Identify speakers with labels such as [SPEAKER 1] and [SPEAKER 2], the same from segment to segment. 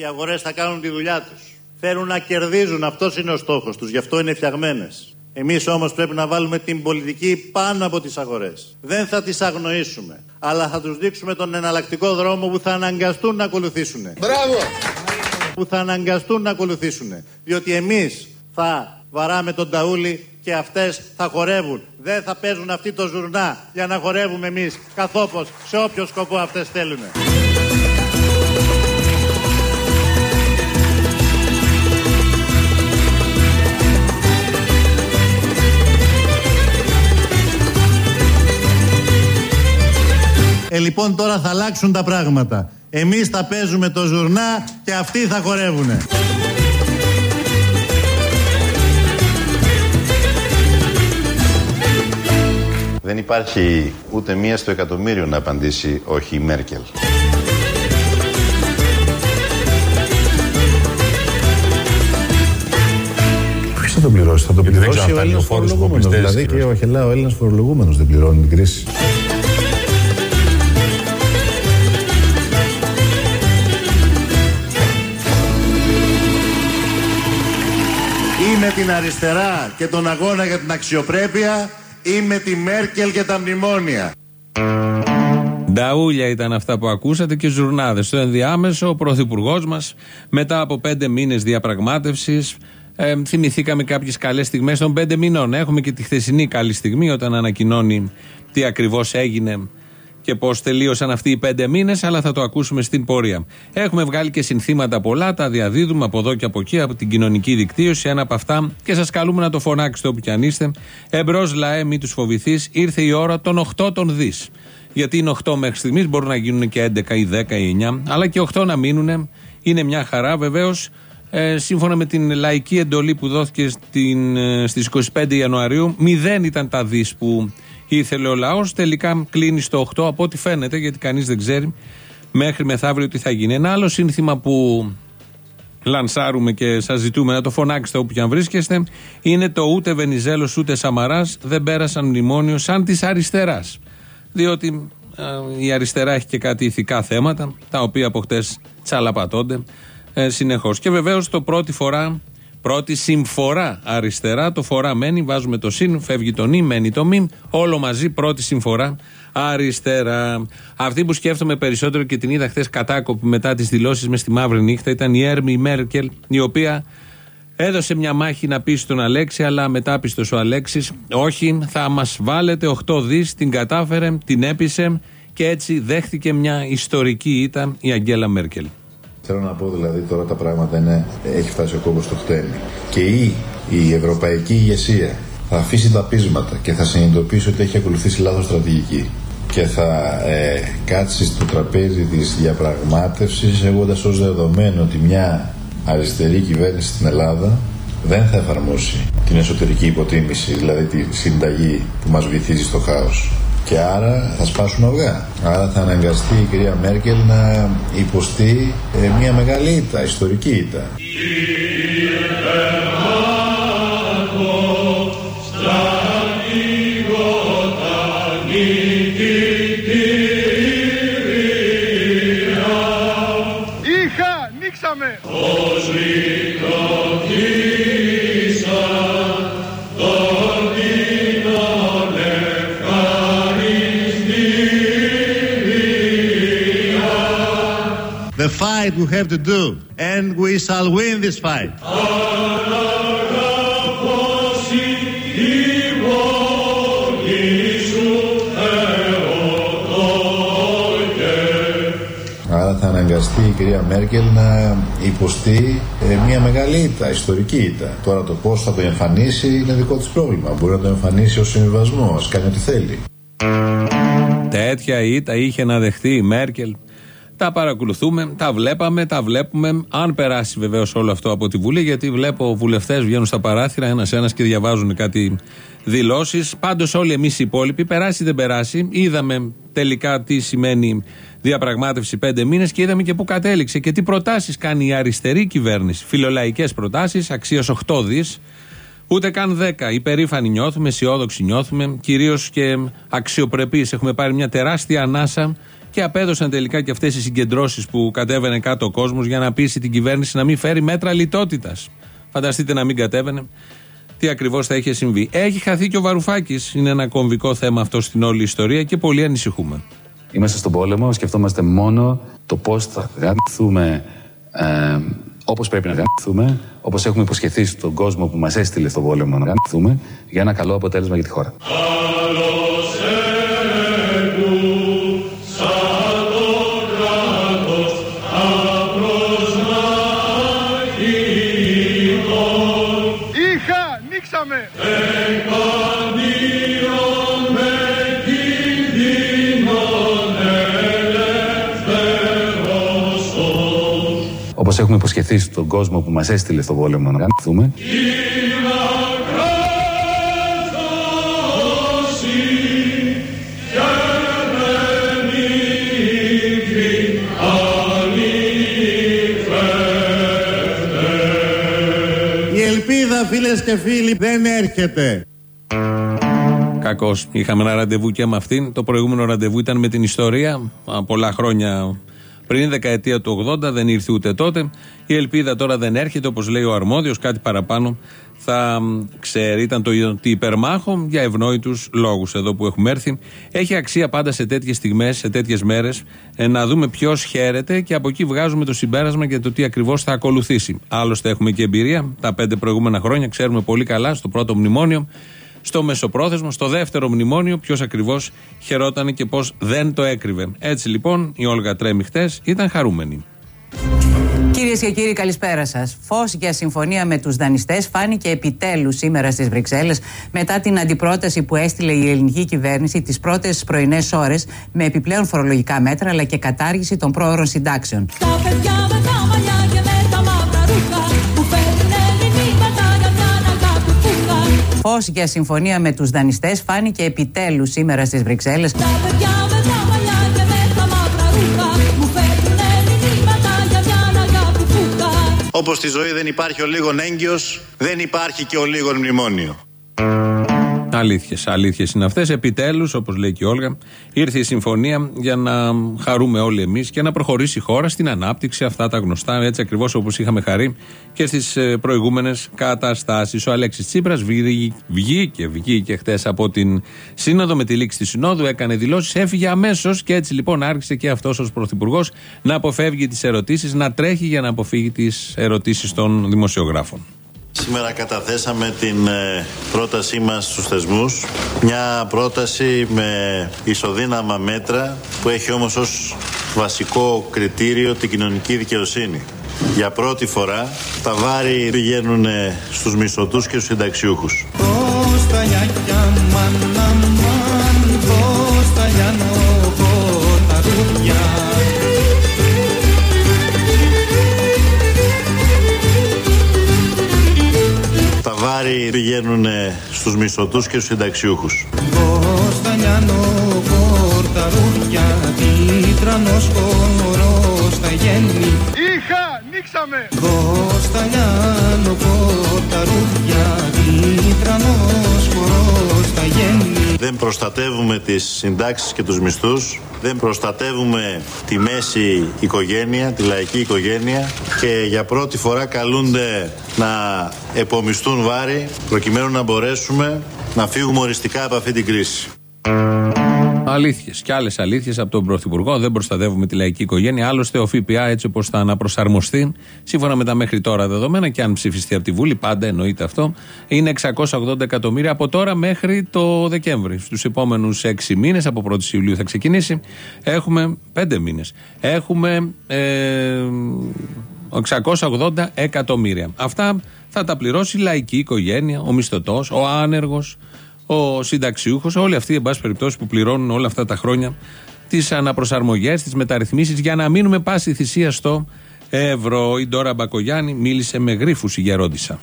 [SPEAKER 1] Οι αγορές θα κάνουν τη δουλειά τους. Θέλουν να κερδίζουν, αυτός είναι ο στόχος τους, γι' αυτό είναι φτιαγμένες. Εμείς όμως πρέπει να βάλουμε την πολιτική πάνω από τις αγορές. Δεν θα τις αγνοήσουμε, αλλά θα τους δείξουμε τον εναλλακτικό δρόμο που θα αναγκαστούν να ακολουθήσουν.
[SPEAKER 2] Μπράβο!
[SPEAKER 1] Που θα αναγκαστούν να ακολουθήσουν. Διότι εμείς θα βαράμε τον ταούλι και αυτές θα χορεύουν. Δεν θα παίζουν αυτοί το ζουρνά για να χορεύουμε εμείς καθόπως σε όποιο σκοπό αυτές θέλουν. Ε, λοιπόν τώρα θα αλλάξουν τα πράγματα. Εμείς θα παίζουμε το ζουρνά και αυτοί θα χορεύουνε.
[SPEAKER 3] Δεν υπάρχει ούτε μία στο εκατομμύριο να απαντήσει όχι η Μέρκελ.
[SPEAKER 4] Ποιος θα το πληρώσει, θα το πληρώσει ο Έλληνας φορολογούμενος. Δηλαδή και ο Αχελά, ο Έλληνας φορολογούμενος δεν πληρώνει την κρίση.
[SPEAKER 1] Την αριστερά και τον αγώνα για την αξιοπρέπεια ή με τη Μέρκελ και τα μνημόνια.
[SPEAKER 5] Νταούλια ήταν αυτά που ακούσατε και ζουρνάδες. Στο ενδιάμεσο, ο πρωθυπουργός μας, μετά από πέντε μήνες διαπραγμάτευσης, ε, θυμηθήκαμε κάποιες καλές στιγμές των πέντε μηνών. Έχουμε και τη χθεσινή καλή στιγμή όταν ανακοινώνει τι ακριβώς έγινε και πώ τελείωσαν αυτοί οι πέντε μήνες, αλλά θα το ακούσουμε στην πορεία. Έχουμε βγάλει και συνθήματα πολλά, τα διαδίδουμε από εδώ και από εκεί, από την κοινωνική δικτύωση. Ένα από αυτά και σας καλούμε να το φωνάξετε όπου κι αν είστε. Εμπρός λαέ, μη τους φοβηθείς, ήρθε η ώρα των 8 των δις. Γιατί είναι 8 μέχρι στιγμής, μπορούν να γίνουν και 11 ή 10 ή 9, αλλά και 8 να μείνουν. Είναι μια χαρά βεβαίως. Ε, σύμφωνα με την λαϊκή εντολή που δόθηκε στην, ε, στις 25 Ιανουαρίου, μηδέν ήταν τα δις που ήθελε ο λαός. Τελικά κλείνει στο 8 από ό,τι φαίνεται, γιατί κανείς δεν ξέρει μέχρι μεθαύριο τι θα γίνει. Ένα άλλο σύνθημα που λανσάρουμε και σας ζητούμε να το φωνάξετε όπου και αν βρίσκεστε είναι το ούτε Βενιζέλος ούτε Σαμαράς δεν πέρασαν μνημόνιο σαν της αριστεράς. Διότι η αριστερά έχει και κάτι ηθικά θέματα, τα οποία από χτες τσαλαπατώνται ε, συνεχώς. Και βεβαίως το πρώτη φορά Πρώτη συμφορά αριστερά, το φορά μένει, βάζουμε το συν, φεύγει το νη, μένει το μη, όλο μαζί πρώτη συμφορά αριστερά. Αυτή που σκέφτομαι περισσότερο και την είδα χθες κατάκοπη μετά τις δηλώσεις μες στη μαύρη νύχτα ήταν η Έρμη Μέρκελ, η οποία έδωσε μια μάχη να πει στον Αλέξη, αλλά μετά πίστο ο Αλέξης, όχι, θα μας βάλετε 8 δις, την κατάφερε, την έπεισε και έτσι δέχτηκε μια ιστορική ήττα η Αγγέλα Μέρκελ.
[SPEAKER 4] Θέλω να πω δηλαδή τώρα τα πράγματα είναι, έχει φτάσει ο κόμπος στο χτένι. Και η, η ευρωπαϊκή ηγεσία θα αφήσει τα πείσματα και θα συνειδητοποιήσει ότι έχει ακολουθήσει λάθος στρατηγική και θα ε, κάτσει στο τραπέζι της διαπραγμάτευσης έχοντας ως δεδομένο ότι μια αριστερή κυβέρνηση στην Ελλάδα δεν θα εφαρμόσει την εσωτερική υποτίμηση, δηλαδή τη συνταγή που μας βυθίζει στο χάος. Και άρα θα σπάσουν αυγά. Άρα θα αναγκαστεί η κυρία Μέρκελ να υποστεί ε, μια μεγάλη ήττα, ιστορική ήττα.
[SPEAKER 2] Είχα, νίξαμε!
[SPEAKER 1] Fight we have to do and we shall win this fight.
[SPEAKER 4] Άρα θα αναγκαστεί η κυρία Μέρκελ να υποστεί ε, μια μεγάλη ήττα, ιστορική ήττα. Τώρα το πώς θα το εμφανίσει είναι δικό της πρόβλημα. Μπορεί να το εμφανίσει ως συμβιβασμό, ας κάνει ό,τι θέλει.
[SPEAKER 5] Τέτοια ήττα είχε να δεχθεί η Μέρκελ. Τα παρακολουθούμε, τα βλέπαμε, τα βλέπουμε. Αν περάσει βεβαίως όλο αυτό από τη Βουλή, γιατί βλέπω βουλευτές βγαίνουν στα παράθυρα ένα-ένα και διαβάζουν κάτι δηλώσεις. Πάντως, όλοι εμείς οι υπόλοιποι, περάσει ή δεν περάσει, είδαμε τελικά τι σημαίνει διαπραγμάτευση πέντε μήνες και είδαμε και πού κατέληξε και τι προτάσεις κάνει η αριστερή κυβέρνηση. Φιλολαϊκές προτάσεις αξίας 8 δις. Ούτε καν 10. Υπερήφανοι νιώθουμε, αισιόδοξοι νιώθουμε, κυρίως και αξιοπρεπείς. Έχουμε πάρει μια τεράστια ανάσα Και απέδωσαν τελικά και αυτές οι συγκεντρώσεις που κατέβαινε κάτω ο κόσμος για να πείσει την κυβέρνηση να μην φέρει μέτρα λιτότητας. Φανταστείτε να μην κατέβαινε. Τι ακριβώς θα είχε συμβεί. Έχει χαθεί και ο Βαρουφάκης. Είναι ένα κομβικό θέμα αυτό στην όλη ιστορία και πολύ ανησυχούμε.
[SPEAKER 6] Είμαστε στον πόλεμο, σκεφτόμαστε μόνο το πώς θα γαμηθούμε ε, όπως πρέπει να γαμηθούμε, όπως έχουμε υποσχεθεί στον κόσμο που μας έστειλε στον πόλεμο να γαμηθούμε, για ένα καλό αποτέλεσμα για τη χώρα.
[SPEAKER 2] Είχα,
[SPEAKER 6] έχουμε υποσχεθεί στον κόσμο που μας έστειλε στον πόλεμο να γαμηθούμε.
[SPEAKER 1] Η ελπίδα φίλες και φίλοι δεν έρχεται.
[SPEAKER 5] Κακώς. Είχαμε ένα ραντεβού και με αυτήν. Το προηγούμενο ραντεβού ήταν με την ιστορία. Α, Πολλά χρόνια πριν, δεκαετία του 80, δεν ήρθε ούτε τότε. Η ελπίδα τώρα δεν έρχεται, όπως λέει ο αρμόδιος, κάτι παραπάνω θα μ, ξέρει. Ήταν το ότι υπερμάχο για ευνόητους λόγους εδώ που έχουμε έρθει. Έχει αξία πάντα σε τέτοιες στιγμές, σε τέτοιες μέρες, να δούμε ποιος χαίρεται και από εκεί βγάζουμε το συμπέρασμα για το τι ακριβώς θα ακολουθήσει. Άλλωστε, έχουμε και εμπειρία. Τα πέντε προηγούμενα χρόνια ξέρουμε πολύ καλά στο πρώτο μνημόνιο στο μεσοπρόθεσμο, στο δεύτερο μνημόνιο, ποιος ακριβώς χαιρόταν και πώς δεν το έκρυβε. Έτσι λοιπόν η Όλγα Τρέμι χτες ήταν χαρούμενη.
[SPEAKER 7] Κυρίες και κύριοι, καλησπέρα σας. Φως για συμφωνία με τους δανειστές φάνηκε επιτέλους σήμερα στις Βρυξέλλες μετά την αντιπρόταση που έστειλε η ελληνική κυβέρνηση τις πρώτες πρωινές ώρες με επιπλέον φορολογικά μέτρα αλλά και κατάργηση των πρόωρων συντάξεων.
[SPEAKER 8] Τα παιδιά με τα μαλλιά Φως για
[SPEAKER 7] συμφωνία με τους δανειστές φάνηκε επιτέλους σήμερα στις Βρυξέλλες
[SPEAKER 8] Τα παιδιά με τα μαλλιά και με τα μαύρα ρούχα που φέρνουνε μηνύματα για μια αγάπη φούχα.
[SPEAKER 1] Όπως στη ζωή δεν υπάρχει ο λίγον έγκυος, δεν υπάρχει και ο λίγον μνημόνιο.
[SPEAKER 5] Αλήθειες. Αλήθειες είναι αυτές. Επιτέλους, όπως λέει και η Όλγα, ήρθε η συμφωνία για να χαρούμε όλοι εμείς και να προχωρήσει η χώρα στην ανάπτυξη. Αυτά τα γνωστά, έτσι ακριβώς όπως είχαμε χαρεί και στις προηγούμενες καταστάσεις. Ο Αλέξης Τσίπρας βγήκε, βγήκε χτες από την Σύνοδο με τη λήξη της Συνόδου, έκανε δηλώσεις, έφυγε αμέσως και έτσι λοιπόν άρχισε και αυτός ως Πρωθυπουργός να αποφεύγει τις ερωτήσεις, να τρέχει για να αποφύγει τις ερωτήσεις των δημοσιογράφων.
[SPEAKER 1] Σήμερα καταθέσαμε την ε, πρότασή μας στους θεσμούς. Μια πρόταση με ισοδύναμα μέτρα Που έχει όμως ως βασικό κριτήριο την κοινωνική δικαιοσύνη. Για πρώτη φορά τα βάρη πηγαίνουν ε, στους μισθωτούς και στους συνταξιούχους Τα βάρη πηγαίνουν ε, στους μισθωτούς και στους συνταξιούχους
[SPEAKER 2] Είχα, νίξαμε.
[SPEAKER 1] Δεν προστατεύουμε τις συντάξεις και τους μισθούς. Δεν προστατεύουμε τη μέση οικογένεια, τη λαϊκή οικογένεια. Και για πρώτη φορά καλούνται να επομιστούν βάρη Προκειμένου να μπορέσουμε να φύγουμε οριστικά από αυτή την κρίση
[SPEAKER 5] Αλήθειες και άλλες αλήθειες από τον Πρωθυπουργό. Δεν προστατεύουμε τη λαϊκή οικογένεια. Άλλωστε, ο ΦΠΑ έτσι όπως θα αναπροσαρμοστεί, σύμφωνα με τα μέχρι τώρα δεδομένα και αν ψηφιστεί από τη Βούλη, πάντα εννοείται αυτό, είναι 680 εκατομμύρια από τώρα μέχρι το Δεκέμβρη. Στους επόμενους 6 μήνες, από 1η Ιουλίου θα ξεκινήσει, έχουμε 5 μήνες. Έχουμε ε, 680 εκατομμύρια. Αυτά θα τα πληρώσει η λαϊκή οικογένεια, ο μισθωτός, ο άνεργος, ο συνταξιούχος, όλοι αυτοί, εν πάση περιπτώσει, που πληρώνουν όλα αυτά τα χρόνια τις αναπροσαρμογές, τις μεταρρυθμίσεις για να μείνουμε πάση θυσία στο ευρώ. Η Ντόρα Μπακογιάννη μίλησε με γρήφου η γερόντισα.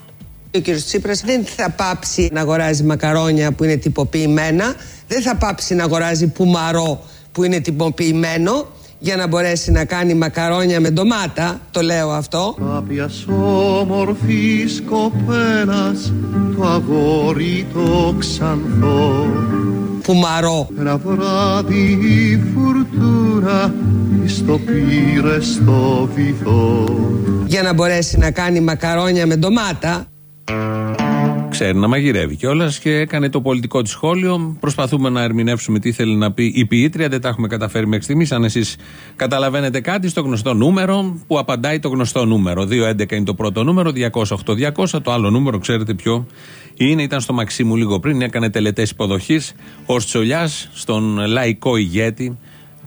[SPEAKER 9] Ο κ. Τσίπρας δεν θα πάψει να αγοράζει μακαρόνια που είναι τυποποιημένα, δεν θα πάψει να αγοράζει πουμαρό που είναι τυποποιημένο για να μπορέσει να κάνει μακαρόνια με ντομάτα, το λέω αυτό.
[SPEAKER 10] Κάποιας όμορφης κοπέλας το αγόρι το ξανθό
[SPEAKER 9] Πουμαρό.
[SPEAKER 10] ένα βράδυ η φουρτούνα ουρά στο πήρε στο βυθό
[SPEAKER 9] Για να μπορέσει να κάνει μακαρόνια με ντομάτα
[SPEAKER 5] Ξέρει να μαγειρεύει κιόλας και έκανε το πολιτικό της σχόλιο. Προσπαθούμε να ερμηνεύσουμε τι θέλει να πει η ποιήτρια. Δεν τα έχουμε καταφέρει μέχρι στιγμής. Αν εσείς καταλαβαίνετε κάτι, στο γνωστό νούμερο που απαντάει το γνωστό νούμερο. 2.11 είναι το πρώτο νούμερο, 208-200. Το άλλο νούμερο, ξέρετε ποιο είναι. Ήταν στο Μαξίμου λίγο πριν. Έκανε τελετές υποδοχής ω Τσολιάς στον λαϊκό ηγέτη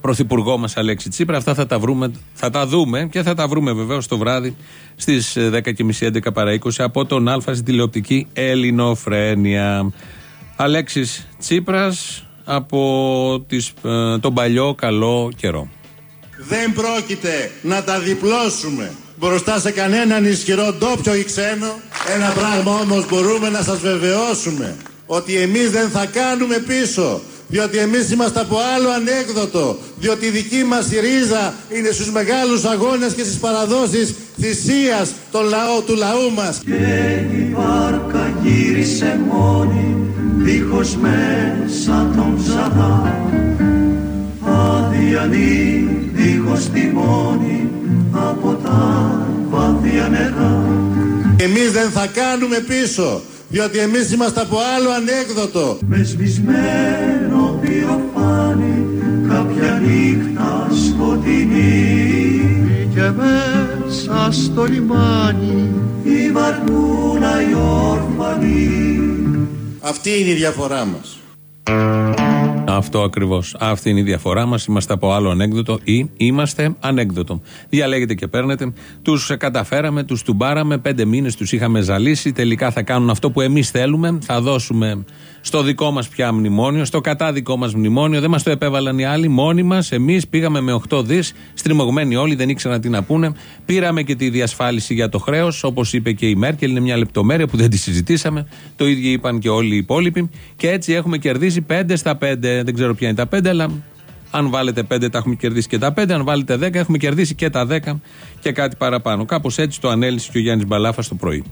[SPEAKER 5] πρωθυπουργό μας Αλέξη Τσίπρα. Αυτά θα τα, βρούμε, θα τα δούμε και θα τα βρούμε βεβαίως το βράδυ στις 10.30 11 παρα 20 από τον Α στην τηλεοπτική Ελληνοφρένεια. Αλέξης Τσίπρας από τις, ε, τον παλιό καλό καιρό.
[SPEAKER 1] Δεν πρόκειται να τα διπλώσουμε μπροστά σε κανέναν ισχυρό ντόπιο ή ξένο. Ένα πράγμα όμως μπορούμε να σας βεβαιώσουμε ότι εμείς δεν θα κάνουμε πίσω. Διότι εμείς είμαστε από άλλο ανέκδοτο. Διότι η δική μας η ρίζα είναι στους μεγάλους αγώνες και στις παραδόσεις θυσίας των λαό, του λαού μας.
[SPEAKER 10] Και η βάρκα γύρισε μόνη δίχως μέσα τον ψαρά Αδιανή δίχως τιμόνι από τα βάθια νερά
[SPEAKER 1] Εμείς δεν θα κάνουμε πίσω. Διότι εμείς είμαστε από άλλο ανέκδοτο.
[SPEAKER 10] με σβησμένο πιοφάνι κάποια νύχτα σκοτεινή Μπήκε μέσα στο λιμάνι η βαρκούνα η όρφανη
[SPEAKER 1] Αυτή είναι η διαφορά μας.
[SPEAKER 5] Αυτό ακριβώς. Αυτή είναι η διαφορά μας. Είμαστε από άλλο ανέκδοτο ή είμαστε ανέκδοτο. Διαλέγετε και παίρνετε. Τους καταφέραμε, τους τουμπάραμε. Πέντε μήνες τους είχαμε ζαλίσει. Τελικά θα κάνουν αυτό που εμείς θέλουμε. Θα δώσουμε στο δικό μας πια μνημόνιο, στο κατάδικό μας μνημόνιο. Δεν μας το επέβαλαν οι άλλοι. Μόνοι μας, εμείς πήγαμε με 8 δις. Στριμωγμένοι όλοι, δεν ήξεραν τι να πούνε. Πήραμε και τη διασφάλιση για το χρέος. Όπως είπε και η Μέρκελ, είναι μια λεπτομέρεια που δεν τη συζητήσαμε. Το ίδιο είπαν και όλοι οι υπόλοιποι. Και έτσι έχουμε κερδίσει 5 στα 5. Δεν ξέρω ποια είναι τα 5, αλλά αν βάλετε 5 τα έχουμε κερδίσει και τα 5. Αν βάλετε 10 έχουμε κερδίσει και τα 10 και κάτι παραπάνω. Κάπως έτσι το ανέλησε και ο Γιάννης Μπαλάφα το πρωί.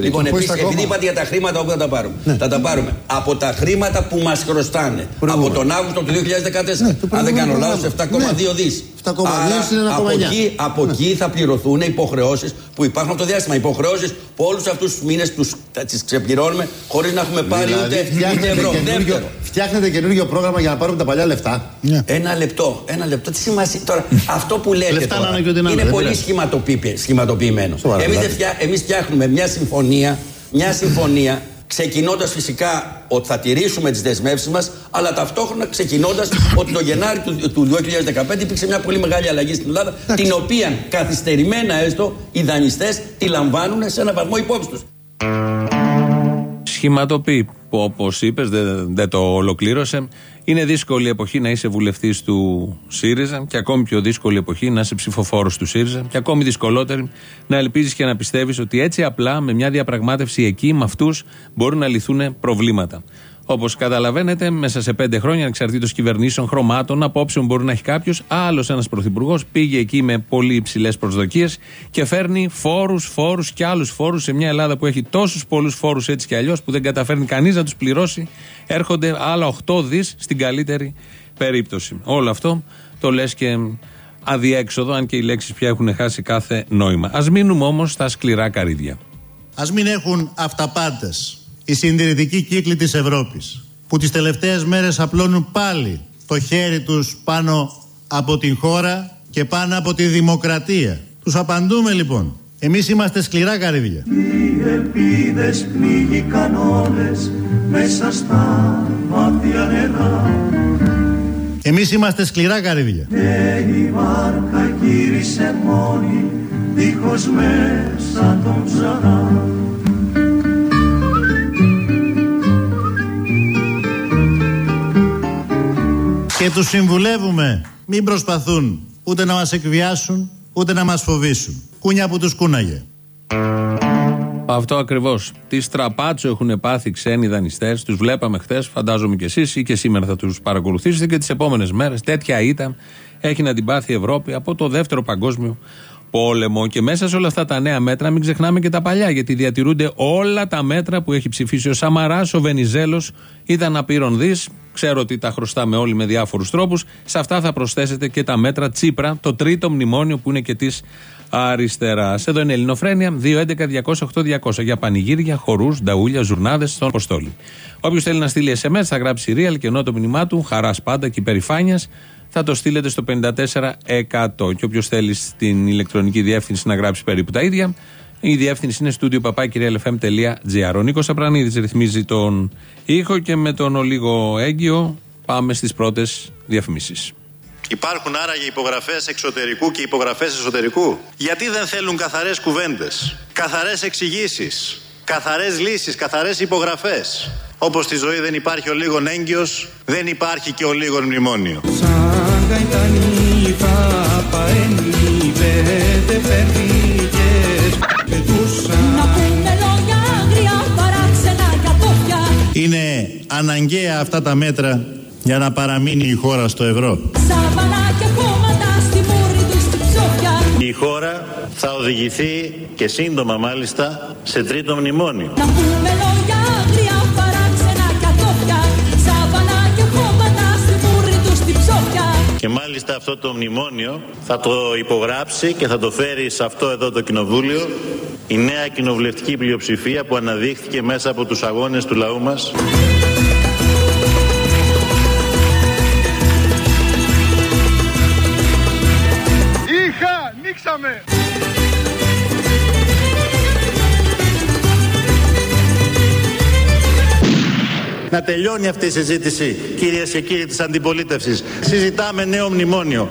[SPEAKER 11] Λοιπόν, επίσης, επειδή είπατε για τα χρήματα, όπου θα τα πάρουμε; Θα τα πάρουμε από τα χρήματα που μας χρωστάνε. Από τον Αύγουστο του 2014. Αν δεν κάνω λάθος, 7,2 δις.
[SPEAKER 12] 7,2 είναι ένα
[SPEAKER 11] από,
[SPEAKER 12] κόμμα εννιά.
[SPEAKER 11] εκεί, από
[SPEAKER 12] Ναι.
[SPEAKER 11] εκεί θα πληρωθούν υποχρεώσεις που υπάρχουν από το διάστημα. Υποχρεώσεις που όλους αυτούς τους μήνες τις ξεπληρώνουμε χωρίς να έχουμε πάρει
[SPEAKER 12] Δηλαδή,
[SPEAKER 11] ούτε, ούτε
[SPEAKER 12] φτιάχνετε
[SPEAKER 11] ευρώ.
[SPEAKER 12] καινούριο,
[SPEAKER 11] Δεύτερο,
[SPEAKER 12] φτιάχνετε καινούριο πρόγραμμα για να πάρουμε τα παλιά λεφτά.
[SPEAKER 11] ένα λεπτό. Ένα λεπτό. Τι σημασία τώρα. αυτό που λέτε
[SPEAKER 12] Λεφτά να
[SPEAKER 11] τώρα
[SPEAKER 12] είναι και ό,τι να είναι,
[SPEAKER 11] είναι
[SPEAKER 12] δεν
[SPEAKER 11] πολύ
[SPEAKER 12] πειράζει.
[SPEAKER 11] σχηματοποιη- σχηματοποιημένο.
[SPEAKER 12] Σοβαρά,
[SPEAKER 11] Εμείς,
[SPEAKER 12] δηλαδή.
[SPEAKER 11] φτιά, εμείς φτιάχνουμε μια συμφωνία, μια συμφωνία ξεκινώντας φυσικά ότι θα τηρήσουμε τις δεσμεύσεις μας, αλλά ταυτόχρονα ξεκινώντας ότι το Γενάρη του, του 2015 υπήρξε μια πολύ μεγάλη αλλαγή στην Ελλάδα, την οποία καθυστερημένα έστω οι δανειστές τη λαμβάνουν σε ένα βαθμό υπόψη τους.
[SPEAKER 5] Σχηματοποιεί που όπως είπες, δεν, δεν το ολοκλήρωσε. Είναι δύσκολη εποχή να είσαι βουλευτής του ΣΥΡΙΖΑ και ακόμη πιο δύσκολη εποχή να είσαι ψηφοφόρος του ΣΥΡΙΖΑ και ακόμη δυσκολότερη να ελπίζεις και να πιστεύεις ότι έτσι απλά με μια διαπραγμάτευση εκεί με αυτούς μπορούν να λυθούν προβλήματα. Όπως καταλαβαίνετε, μέσα σε πέντε χρόνια, ανεξαρτήτως κυβερνήσεων, χρωμάτων, απόψεων μπορεί να έχει κάποιος. Άλλος ένας πρωθυπουργός πήγε εκεί με πολύ υψηλές προσδοκίες και φέρνει φόρους, φόρους και άλλους φόρους σε μια Ελλάδα που έχει τόσους πολλούς φόρους έτσι κι αλλιώς που δεν καταφέρνει κανείς να τους πληρώσει. Έρχονται άλλα 8 δις στην καλύτερη περίπτωση. Όλο αυτό το λες και αδιέξοδο, αν και οι λέξεις πια έχουν χάσει κάθε νόημα. Α μείνουμε όμως στα σκληρά καρύδια.
[SPEAKER 1] Ας μην έχουν αυταπάτες οι συντηρητικοί κύκλοι της Ευρώπης που τις τελευταίες μέρες απλώνουν πάλι το χέρι τους πάνω από την χώρα και πάνω από τη δημοκρατία. Τους απαντούμε λοιπόν. Εμείς είμαστε σκληρά καρύδια.
[SPEAKER 10] Οι ελπίδες πνίγηκαν όλες μέσα στα βάθια νερά
[SPEAKER 1] Εμείς είμαστε σκληρά καρύδια.
[SPEAKER 10] και η βάρκα γύρισε μόνη δίχως μέσα τον ψαρά
[SPEAKER 1] Και τους συμβουλεύουμε μην προσπαθούν ούτε να μας εκβιάσουν ούτε να μας φοβήσουν. Κούνια που τους κούναγε.
[SPEAKER 5] Αυτό ακριβώς. Τι στραπάτσο έχουν πάθει ξένοι δανειστές. Τους βλέπαμε χθες, φαντάζομαι κι εσείς ή και σήμερα θα τους παρακολουθήσετε και τις επόμενες μέρες. Τέτοια ήταν έχει να την πάθει η Ευρώπη από το δεύτερο παγκόσμιο πόλεμο. Και μέσα σε όλα αυτά τα νέα μέτρα, μην ξεχνάμε και τα παλιά, γιατί διατηρούνται όλα τα μέτρα που έχει ψηφίσει ο Σαμαράς, ο Βενιζέλος, ήταν απείρον δις. Ξέρω ότι τα χρωστάμε όλοι με διάφορους τρόπους. Σε αυτά θα προσθέσετε και τα μέτρα Τσίπρα, το τρίτο μνημόνιο που είναι και της αριστεράς. Εδώ είναι η Ελληνοφρένεια 2.11.208.200 για πανηγύρια, χορούς, νταούλια, ζουρνάδες στον Αποστόλη. Όποιος θέλει να στείλει SMS θα γράψει real και ενώ το μήνυμά του, χαράς πάντα και υπερηφάνειας, θα το στείλετε στο 54%. Και όποιος θέλει στην ηλεκτρονική διεύθυνση να γράψει περίπου τα ίδια, η διεύθυνση είναι studio papakirialfm.gr. Ο Νίκος Απρανίδης ρυθμίζει τον ήχο και με τον ολίγο έγκυο πάμε στις πρώτες διαφημίσεις.
[SPEAKER 1] Υπάρχουν άραγε υπογραφές εξωτερικού και υπογραφές εσωτερικού; Γιατί δεν θέλουν καθαρές κουβέντες, καθαρές εξηγήσεις, καθαρές λύσεις, καθαρές υπογραφές; Όπως στη ζωή δεν υπάρχει ο λίγον έγκυος, δεν υπάρχει και ο λίγον μνημόνιο.
[SPEAKER 8] Να πούμε λόγια άγρια, παράξενα και ατόφια
[SPEAKER 1] Είναι αναγκαία αυτά τα μέτρα για να παραμείνει η χώρα στο ευρώ.
[SPEAKER 8] Σαβανά και κόμματα στη μούρη τους στη ψόφια
[SPEAKER 1] Η χώρα θα οδηγηθεί και σύντομα μάλιστα σε τρίτο μνημόνιο.
[SPEAKER 8] Να πούμε λόγια Και
[SPEAKER 1] μάλιστα αυτό το μνημόνιο θα το υπογράψει και θα το φέρει σε αυτό εδώ το κοινοβούλιο η νέα κοινοβουλευτική πλειοψηφία που αναδείχθηκε μέσα από τους αγώνες του λαού μας.
[SPEAKER 2] Είχα, νίξαμε.
[SPEAKER 1] Να τελειώνει αυτή η συζήτηση, κυρίες και κύριοι της αντιπολίτευσης. Συζητάμε νέο μνημόνιο.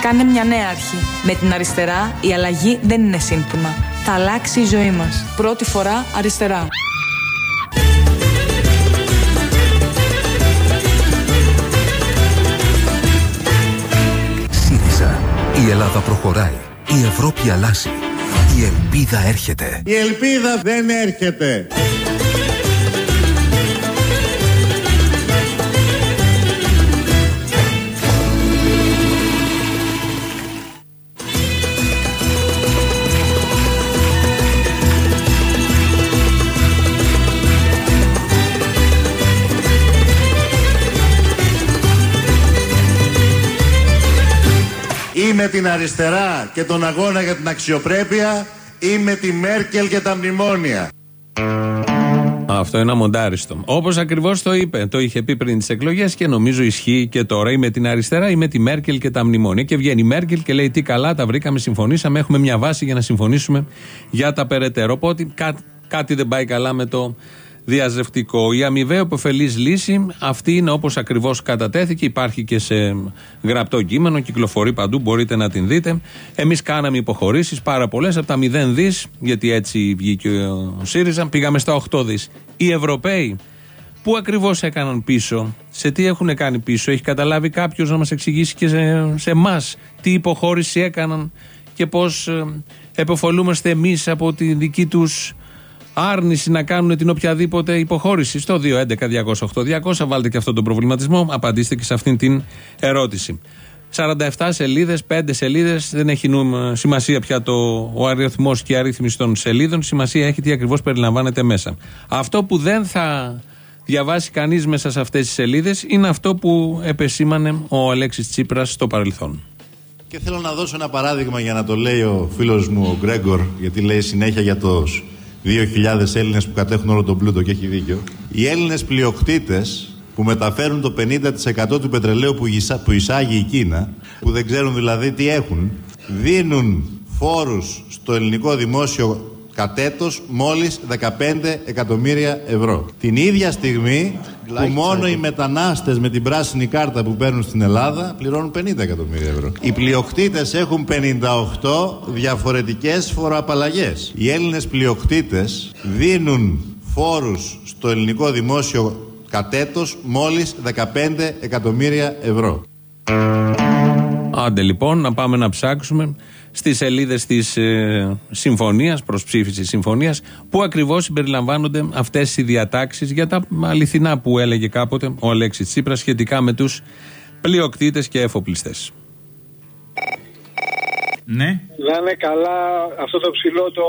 [SPEAKER 13] Κάνε μια νέα αρχή. Με την αριστερά η αλλαγή δεν είναι σύνθημα. Θα αλλάξει η ζωή μας. Πρώτη φορά αριστερά.
[SPEAKER 14] ΣΥΡΙΖΑ. Η Ελλάδα προχωράει. Η Ευρώπη αλλάζει. Η ελπίδα έρχεται.
[SPEAKER 1] Η ελπίδα δεν έρχεται. Με την αριστερά και τον αγώνα για την αξιοπρέπεια ή με τη Μέρκελ και τα μνημόνια.
[SPEAKER 5] Αυτό είναι αμοντάριστο. Όπως ακριβώς το είπε. Το είχε πει πριν τις εκλογές και νομίζω ισχύει και τώρα. Ή με την αριστερά ή με τη Μέρκελ και τα μνημόνια. Και βγαίνει η Μέρκελ και λέει: Τι καλά, τα βρήκαμε, συμφωνήσαμε. Έχουμε μια βάση για να συμφωνήσουμε για τα περαιτέρω. Οπότε κά- κάτι δεν πάει καλά με το διαζευτικό. Η αμοιβαία υποφελής λύση, αυτή είναι όπως ακριβώς κατατέθηκε. Υπάρχει και σε γραπτό κείμενο, κυκλοφορεί παντού, μπορείτε να την δείτε. Εμείς κάναμε υποχωρήσεις πάρα πολλές από τα 0 δις, γιατί έτσι βγήκε ο ΣΥΡΙΖΑ, πήγαμε στα 8 δις. Οι Ευρωπαίοι Πού ακριβώς έκαναν πίσω, σε τι έχουν κάνει πίσω, έχει καταλάβει κάποιος να μας εξηγήσει και σε, σε εμάς τι υποχώρηση έκαναν και πώς εποφολούμαστε εμείς από τη δική τους άρνηση να κάνουν την οποιαδήποτε υποχώρηση. Στο 2.11.208.200 βάλτε και αυτόν τον προβληματισμό, απαντήστε και σε αυτήν την ερώτηση. 47 σελίδες, 5 σελίδες, δεν έχει νου- σημασία πια το, ο αριθμός και η αρρύθμιση των σελίδων. Σημασία έχει τι ακριβώς περιλαμβάνεται μέσα. Αυτό που δεν θα διαβάσει κανείς μέσα σε αυτές τις σελίδες είναι αυτό που επεσήμανε ο Αλέξης Τσίπρας στο παρελθόν.
[SPEAKER 1] Και θέλω να δώσω ένα παράδειγμα για να το λέει ο φίλος μου ο Γκρέγκορ, γιατί λέει συνέχεια για τους 2.000 Έλληνες που κατέχουν όλο τον πλούτο και έχει δίκιο. Οι Έλληνες πλειοκτήτες που μεταφέρουν το 50% του πετρελαίου που, εισά- που εισάγει η Κίνα, που δεν ξέρουν δηλαδή τι έχουν, δίνουν φόρους στο ελληνικό δημόσιο κατέτος μόλις 15 εκατομμύρια ευρώ. Την ίδια στιγμή που μόνο οι μετανάστες με την πράσινη κάρτα που παίρνουν στην Ελλάδα πληρώνουν 50 εκατομμύρια ευρώ. Οι πλειοκτήτες έχουν 58 διαφορετικές φοροαπαλλαγές. Οι Έλληνες πλειοκτήτες δίνουν φόρους στο ελληνικό δημόσιο κατέτος μόλις 15 εκατομμύρια ευρώ.
[SPEAKER 5] Άντε λοιπόν να πάμε να ψάξουμε στις σελίδες της ε, συμφωνίας, προς ψήφιση συμφωνίας, που ακριβώς συμπεριλαμβάνονται αυτές οι διατάξεις για τα αληθινά που έλεγε κάποτε ο Αλέξης Τσίπρας σχετικά με τους πλειοκτήτες και εφοπλιστές.
[SPEAKER 15] Ναι.
[SPEAKER 16] Να είναι καλά αυτό το ψηλό το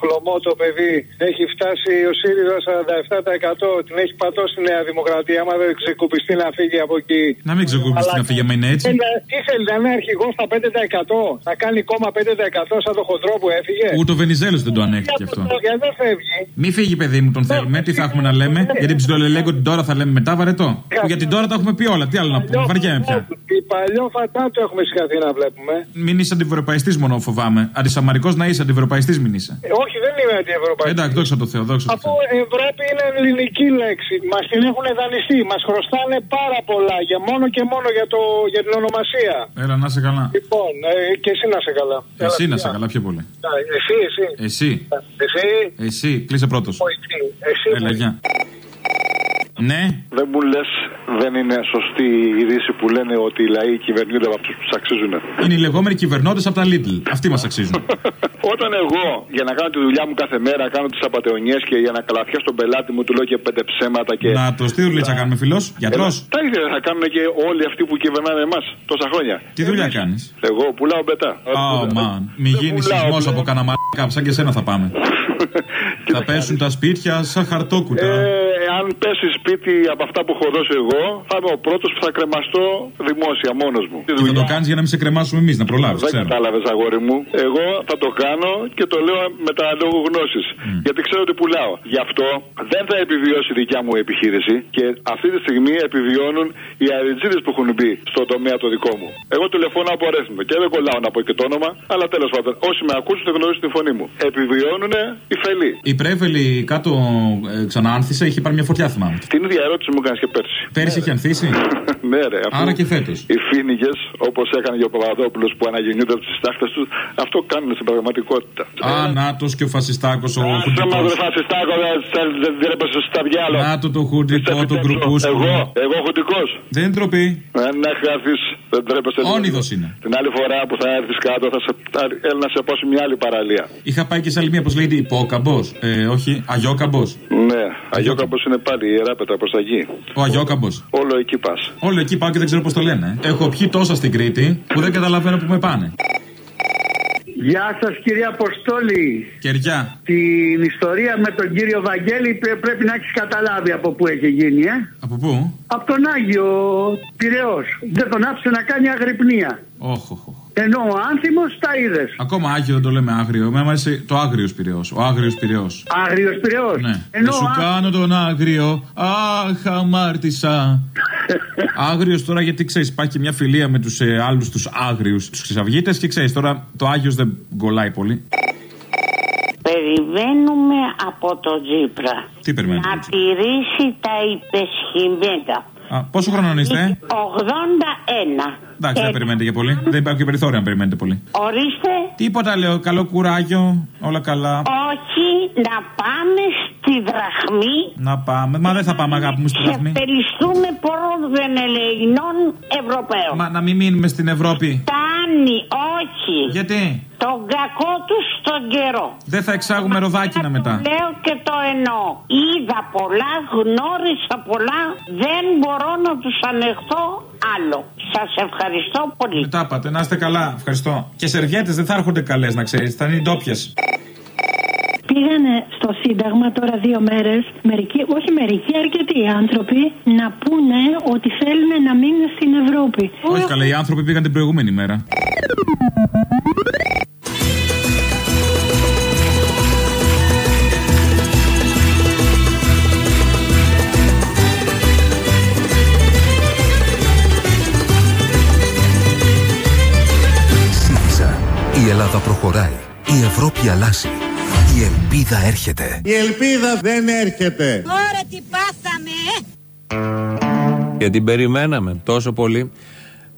[SPEAKER 16] χλωμό το παιδί. Έχει φτάσει ο ΣΥΡΙΖΑ 47%. Την έχει πατώσει η Νέα Δημοκρατία. Άμα δεν ξεκουπιστεί να φύγει από εκεί.
[SPEAKER 15] Να μην ξεκουπιστεί να φύγει, άμα είναι έτσι.
[SPEAKER 16] Θέλει- Τι θέλει, να είναι αρχηγός στα 5%. Να κάνει κόμμα 5% σαν το χοντρό που έφυγε.
[SPEAKER 15] Ούτε ο Βενιζέλος δεν το ανέχτηκε αυτό.
[SPEAKER 16] Γιατί δεν φεύγει.
[SPEAKER 15] Μη φύγει, παιδί μου, τον θέλουμε. Τι θα έχουμε να λέμε; Για την ψιλολελέγκο την τώρα θα λέμε μετά, βαρετό. Που για την τώρα τα έχουμε πει όλα. Τι άλλο να πούμε; Βαριέμαι πια.
[SPEAKER 16] Η παλιό φατάτο έχουμε συγχαθεί να βλέπουμε.
[SPEAKER 15] Μην είσαι αντιευρωπαϊστή μόνο φοβάμαι. Αντισαμαρικός να είσαι, αντιευρωπαϊστής μην είσαι.
[SPEAKER 16] Ε, όχι, δεν είμαι αντιευρωπαϊκή.
[SPEAKER 15] Εντάξει, δόξα τω Θεώ, δόξα τω
[SPEAKER 16] Αφού
[SPEAKER 15] Θεώ.
[SPEAKER 16] Ευρώπη είναι ελληνική λέξη. Μας την έχουν δανειστεί. Μας χρωστάνε πάρα πολλά για μόνο και μόνο για, το, για την ονομασία.
[SPEAKER 15] Έλα, να είσαι καλά.
[SPEAKER 16] Λοιπόν, ε, και εσύ να σε καλά.
[SPEAKER 15] Εσύ
[SPEAKER 16] Έλα,
[SPEAKER 15] να είσαι
[SPEAKER 16] φιλιά.
[SPEAKER 15] καλά, πιο πολύ.
[SPEAKER 16] Α, Εσύ, εσύ.
[SPEAKER 15] Εσύ,
[SPEAKER 16] Εσύ.
[SPEAKER 15] εσύ, κλείσε πρώτος.
[SPEAKER 16] Όχι, εσύ.
[SPEAKER 15] Έλα, γεια. Ναι.
[SPEAKER 17] Δεν μου λες, δεν είναι σωστή η είδηση που λένε ότι οι λαοί κυβερνούνται από αυτούς που τους αξίζουν.
[SPEAKER 15] Είναι οι λεγόμενοι κυβερνώντες από τα Lidl. Αυτοί μας αξίζουν.
[SPEAKER 17] Όταν εγώ για να κάνω τη δουλειά μου κάθε μέρα κάνω τις απαταιωνιές και για να καλαθιάσω τον πελάτη μου του λέω και πέντε ψέματα και.
[SPEAKER 15] Να το τι δουλειά κάνουμε, φιλός. Γιατρός.
[SPEAKER 17] Ε, τα ίδια θα κάνουν και όλοι αυτοί που κυβερνάνε εμάς τόσα χρόνια.
[SPEAKER 15] Τι δουλειά κάνεις;
[SPEAKER 17] Εγώ πουλάω μπετά.
[SPEAKER 15] Oh man. Μη γίνεις σεισμός από κανένα μαλάκα, σαν και σένα θα πάμε. Θα πέσουν τα σπίτια σαν χαρτόκουτα.
[SPEAKER 17] Ε, αν πέσεις σπίτι από αυτά που έχω δώσει εγώ, θα είμαι ο πρώτος που θα κρεμαστώ δημόσια μόνος μου.
[SPEAKER 15] Και θα το κάνεις για να μην σε κρεμάσουμε εμείς, να προλάβεις.
[SPEAKER 17] Δεν κατάλαβες, αγόρι μου. Εγώ θα το κάνω και το λέω με τα λόγου γνώσης. Γιατί ξέρω ότι πουλάω. Γι' αυτό δεν θα επιβιώσει η δικιά μου επιχείρηση και αυτή τη στιγμή επιβιώνουν οι αριτζίδε που έχουν μπει στο τομέα το δικό μου. Εγώ τηλεφωνώ από αρέθμο και δεν κολλάω να πω και το όνομα, αλλά τέλος πάντων όσοι με ακούσουν θα γνωρίζουν τη φωνή μου. Επιβιώνουν οι φελοί.
[SPEAKER 15] Η Πρέβελη κάτω ε, ξαναάνθησε, είχε πάρει μια φωτιά, θυμάμαι.
[SPEAKER 17] Την ίδια ερώτηση μου έκανε και πέρσι.
[SPEAKER 15] Πέρυσι είχε ανθίσει;
[SPEAKER 17] ναι, ρε. αφού
[SPEAKER 15] Άρα και φέτος.
[SPEAKER 17] Οι φίνικε, όπως έκανε και ο Παπαδόπουλος που αναγεννιούνται από τις τάχτες τους, αυτό κάνουν στην πραγματικότητα.
[SPEAKER 15] Α, Νάτος και ο Φασιστάκος, ο
[SPEAKER 17] Άσε
[SPEAKER 15] Χουντικό.
[SPEAKER 17] μας, ρε φασιστάκο, δεν- δεν- δεν τρέπεσαι στα διάλογα.
[SPEAKER 15] Νάτο το Χουντικό, τον Κρουπούσκουλο.
[SPEAKER 17] Εγώ, εγώ χουντικός.
[SPEAKER 15] Δεν είναι ντροπή.
[SPEAKER 17] Δεν έχει έρθει, δεν τρέπεσαι.
[SPEAKER 15] Όνειδος είναι.
[SPEAKER 17] Την άλλη φορά που θα έρθεις κάτω, θα σε, θα, έλα να σε πάω σε μια άλλη παραλία.
[SPEAKER 15] Είχα πάει και σε άλλη μία, πώ λέγεται, υπόκαμπος. Ε, όχι, αγιόκαμπος.
[SPEAKER 17] Ναι, Αγιόκαμπος είναι πάλι η ιερά πέτρα προς τα γη.
[SPEAKER 15] Ο αγιόκαμπος.
[SPEAKER 17] Όλο εκεί πας.
[SPEAKER 15] Όλο εκεί πάω και δεν ξέρω πώς το λένε. Έχω πιει τόσα στην Κρήτη που δεν καταλαβαίνω που με πάνε.
[SPEAKER 18] Γεια σας κύριε Αποστόλη.
[SPEAKER 15] Κεριά.
[SPEAKER 18] Την ιστορία με τον κύριο Βαγγέλη πρέ- πρέπει να έχεις καταλάβει από πού έχει γίνει, ε.
[SPEAKER 15] Από πού;
[SPEAKER 18] Από τον Άγιο Πυραιός. Δεν τον άφησε να κάνει αγρυπνία.
[SPEAKER 15] Όχι, όχι.
[SPEAKER 18] Ενώ ο άνθιμος τα είδες.
[SPEAKER 15] Ακόμα άγιο δεν το λέμε άγριο. Εμένα μου αρέσει το άγριος πυρεό. Ο άγριος πυρεό.
[SPEAKER 18] Άγριος Πυραιός.
[SPEAKER 15] Ναι.
[SPEAKER 18] Ενώ
[SPEAKER 15] Δεν σου
[SPEAKER 18] ο ά-
[SPEAKER 15] κάνω τον άγριο. Αχ, αμάρτησα. Άγριος τώρα γιατί ξέρεις, υπάρχει και μια φιλία με τους ε, άλλους τους άγριους, τους χρυσαυγίτε και ξέρεις τώρα το άγιος δεν γκολάει πολύ.
[SPEAKER 19] Περιμένουμε από τον Τζίπρα
[SPEAKER 15] Τι περιμένετε.
[SPEAKER 19] να τηρήσει τα υπεσχημένα.
[SPEAKER 15] Α, πόσο χρόνο είστε,
[SPEAKER 19] 81.
[SPEAKER 15] Εντάξει, δεν
[SPEAKER 19] Και
[SPEAKER 15] περιμένετε και πολύ. Δεν υπάρχει και περιθώριο να περιμένετε πολύ.
[SPEAKER 19] Ορίστε,
[SPEAKER 15] Τίποτα λέω, καλό κουράγιο, όλα καλά.
[SPEAKER 19] όχι να πάμε στη δραχμή
[SPEAKER 15] Να πάμε. Μα δεν θα πάμε, αγάπη μου, στη
[SPEAKER 19] και
[SPEAKER 15] δραχμή.
[SPEAKER 19] περιστούμε πόρων Ελληνών Ευρωπαίων.
[SPEAKER 15] Μα να μην μείνουμε στην Ευρώπη.
[SPEAKER 19] Φτάνει, όχι.
[SPEAKER 15] Γιατί;
[SPEAKER 19] Τον κακό τους στον καιρό.
[SPEAKER 15] Δεν θα εξάγουμε ροδάκινα μετά.
[SPEAKER 19] Λέω και το εννοώ. Είδα πολλά, γνώρισα πολλά. Δεν μπορώ να τους ανεχθώ άλλο. Σας ευχαριστώ πολύ.
[SPEAKER 15] Μετά πάτε, να είστε καλά. Ευχαριστώ. Και σερβιέτες δεν θα έρχονται καλές, να ξέρεις. Θα είναι οι ντόπιες.
[SPEAKER 20] Πήγανε στο Σύνταγμα τώρα δύο μέρες, μερικοί, όχι μερικοί, αρκετοί άνθρωποι να πούνε ότι θέλουν να μείνουν στην Ευρώπη.
[SPEAKER 15] Όχι καλά, οι άνθρωποι πήγαν την προηγούμενη μέρα.
[SPEAKER 14] ΣΥΡΙΖΑ. Η Ελλάδα προχωράει. Η Ευρώπη αλλάζει. Η ελπίδα έρχεται.
[SPEAKER 1] Η ελπίδα δεν έρχεται.
[SPEAKER 8] Τώρα τι πάθαμε, ε!
[SPEAKER 5] Και την περιμέναμε τόσο πολύ.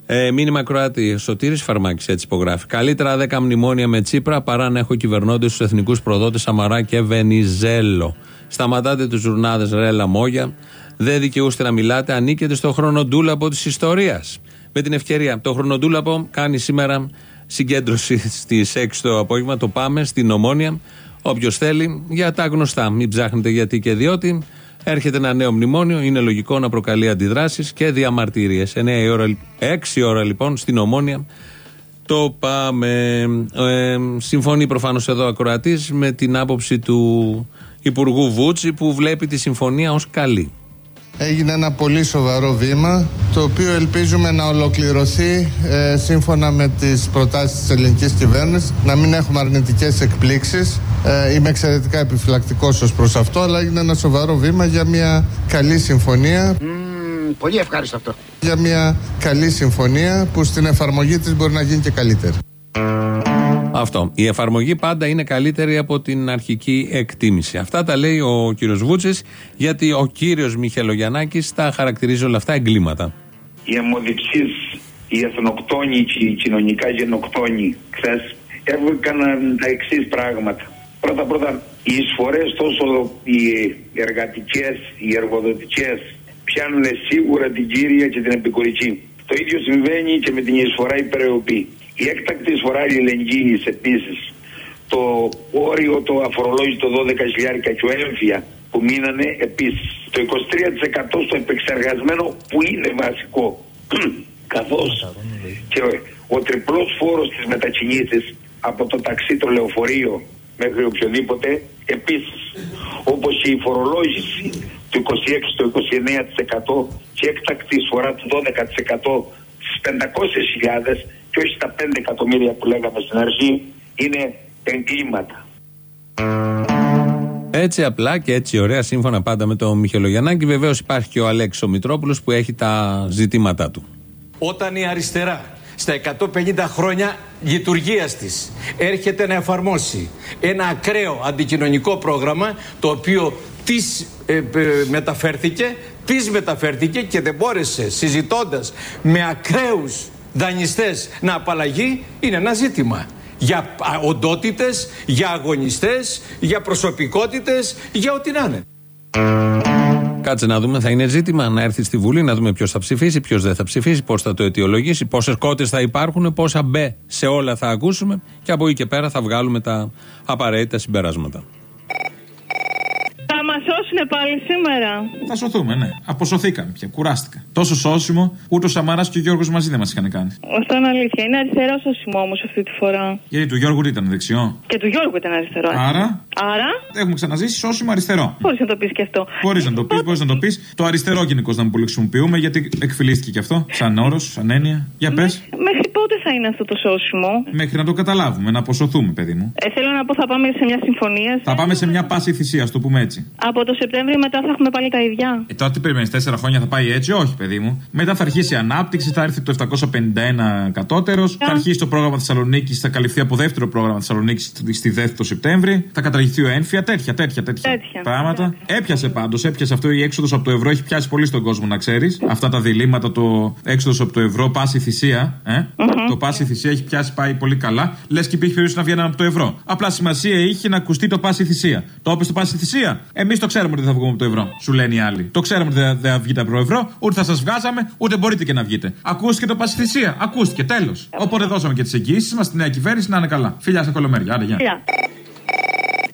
[SPEAKER 5] Ε, μήνυμα Κροάτη, Σωτήρης Φαρμάκης, έτσι υπογράφει. Καλύτερα 10 μνημόνια με Τσίπρα παρά να έχω κυβερνώντες του εθνικούς προδότες Σαμαρά και Βενιζέλο. Σταματάτε τους ζουρνάδες ρε λαμόγια. Δεν δικαιούστε να μιλάτε. Ανήκετε στο χρονοτούλαπο της ιστορίας. Με την ευκαιρία, το χρονοτούλαπο κάνει σήμερα συγκέντρωση στις 6 το απόγευμα. Το πάμε στην Ομόνια. Όποιος θέλει, για τα γνωστά. Μην ψάχνετε γιατί και διότι. Έρχεται ένα νέο μνημόνιο. Είναι λογικό να προκαλεί αντιδράσεις και διαμαρτυρίες. 6 ώρα, 6 ώρα λοιπόν στην Ομόνια. Το πάμε. Ε, συμφωνεί προφανώς εδώ ο ακροατής με την άποψη του Υπουργού Βούτση που βλέπει τη συμφωνία ως καλή.
[SPEAKER 21] Έγινε ένα πολύ σοβαρό βήμα το οποίο ελπίζουμε να ολοκληρωθεί ε, σύμφωνα με τις προτάσεις της ελληνικής κυβέρνησης να μην έχουμε αρνητικές εκπλήξεις ε, είμαι εξαιρετικά επιφυλακτικός ως προς αυτό αλλά έγινε ένα σοβαρό βήμα για μια καλή συμφωνία
[SPEAKER 22] πολύ ευχάριστο αυτό.
[SPEAKER 21] για μια καλή συμφωνία που στην εφαρμογή της μπορεί να γίνει και καλύτερη.
[SPEAKER 5] Αυτό. Η εφαρμογή πάντα είναι καλύτερη από την αρχική εκτίμηση. Αυτά τα λέει ο κύριος Βούτσης, γιατί ο κύριος Μιχελογιαννάκης τα χαρακτηρίζει όλα αυτά εγκλήματα.
[SPEAKER 23] οι αιμοδιψείς, οι εθνοκτόνοι και οι κοινωνικά γενοκτόνοι χθε έκαναν τα εξής πράγματα. Πρώτα πρώτα, οι εισφορές τόσο οι εργατικές, οι εργοδοτικές πιάνουν σίγουρα την κύρια και την επικουρική. Το ίδιο συμβαίνει και με την εισφορά υπερεωπή. Η έκτακτη εισφορά αλληλεγγύη επίσης. Το όριο το αφορολόγητο 12 χιλιάρικα και ο έμφυα που μείνανε επίσης. Το 23% στο επεξεργασμένο που είναι βασικό. Καθώς και ο τριπλός φόρος της μετακινήση από το ταξί, το λεωφορείο μέχρι οποιοδήποτε επίσης. Όπως και η φορολόγηση του 26 στο 29% και έκτακτη εισφορά του 12% στι 500.000 και όχι στα 5 εκατομμύρια που λέγαμε στην αρχή είναι εγκλήματα.
[SPEAKER 5] Έτσι απλά και έτσι ωραία, σύμφωνα πάντα με τον Μιχελογιαννάκη. Βεβαίως υπάρχει και ο Αλέξη Μητρόπουλος που έχει τα ζητήματά του.
[SPEAKER 24] Όταν η αριστερά στα 150 χρόνια λειτουργίας της έρχεται να εφαρμόσει ένα ακραίο αντικοινωνικό πρόγραμμα το οποίο της ε, ε, μεταφέρθηκε, της μεταφέρθηκε και δεν μπόρεσε συζητώντας με ακραίους δανειστές να απαλλαγεί είναι ένα ζήτημα για α, οντότητες, για αγωνιστές, για προσωπικότητες, για ό,τι να είναι.
[SPEAKER 5] Κάτσε να δούμε, θα είναι ζήτημα να έρθει στη Βουλή, να δούμε ποιος θα ψηφίσει, ποιος δεν θα ψηφίσει, πώς θα το αιτιολογήσει, πόσες κότες θα υπάρχουν, πόσα μπε σε όλα θα ακούσουμε και από εκεί και πέρα θα βγάλουμε τα απαραίτητα συμπεράσματα.
[SPEAKER 25] Θα μα σώσουν πάλι σήμερα.
[SPEAKER 15] Θα σωθούμε, ναι. Αποσωθήκαμε πια. Κουράστηκα. Τόσο σώσιμο, ούτε ο Σαμαράς και ο Γιώργος μαζί δεν μας είχαν κάνει.
[SPEAKER 25] Αυτό είναι αλήθεια. Είναι αριστερό σώσιμο όμως αυτή τη φορά.
[SPEAKER 15] Γιατί του Γιώργου τι ήταν δεξιό;
[SPEAKER 25] Και του Γιώργου ήταν αριστερό.
[SPEAKER 15] Άρα;
[SPEAKER 25] Άρα,
[SPEAKER 15] έχουμε ξαναζήσει σώσιμο αριστερό.
[SPEAKER 25] μπορείς να το πεις και αυτό.
[SPEAKER 15] Μπορείς να το πεις, μπορείς να το πεις. Το αριστερό γενικώς να μην πολύ χρησιμοποιούμε γιατί εκφυλίστηκε και αυτό. Σαν όρος, σαν έννοια. Για πες.
[SPEAKER 25] Μέχρι πότε θα είναι αυτό το σώσιμο;
[SPEAKER 15] Μέχρι να το καταλάβουμε, να αποσωθούμε, παιδί μου.
[SPEAKER 25] Ε, θέλω να πω, θα πάμε σε μια συμφωνία.
[SPEAKER 15] Θα πάμε σε μια πάση θυσίας, το πούμε έτσι.
[SPEAKER 25] Από το Σεπτέμβριο μετά θα έχουμε πάλι τα ίδια.
[SPEAKER 15] Ε, τώρα τι περιμένεις, τέσσερα χρόνια θα πάει έτσι, όχι, παιδί μου. Μετά θα αρχίσει η ανάπτυξη, θα έρθει το 751 κατώτερος, θα αρχίσει το πρόγραμμα Θεσσαλονίκης, θα καλυφθεί από δεύτερο πρόγραμμα Θεσσαλονίκης στη δεύτερη το Σεπτέμβρη, θα καταργηθεί ο ένφια, τέτοια, τέτοια, τέτοια,
[SPEAKER 25] Τέτοια.
[SPEAKER 15] πράγματα. Έπιασε πάντως, έπιασε αυτό η έξοδος από το ευρώ, έχει πιάσει πολύ στον κόσμο να ξέρεις. Αυτά τα διλήμματα, το έξοδος από το ευρώ, πάση θυσία, ε; Το πάση θυσία έχει πιάσει πάει πολύ καλά. Λες και υπήρχε περίπτωση να βγαίναμε από το ευρώ. Απλά σημασία είχε να ακουστεί το πάση θυσία. Το είπε το πάση θυσία; Εμείς το ξέρουμε ότι δεν θα βγούμε από το ευρώ. Σου λένε οι άλλοι. Το ξέρουμε ότι δεν δεν θα βγείτε από το ευρώ, ούτε θα σας βγάζαμε, ούτε μπορείτε και να βγείτε. Ακούστηκε το πάση θυσία. Ακούστηκε, τέλος. Οπότε δώσαμε και τις εγγυήσεις μας στη νέα κυβέρνηση να είναι καλά. Φιλιά σε κολομέρια. Άντε, γεια.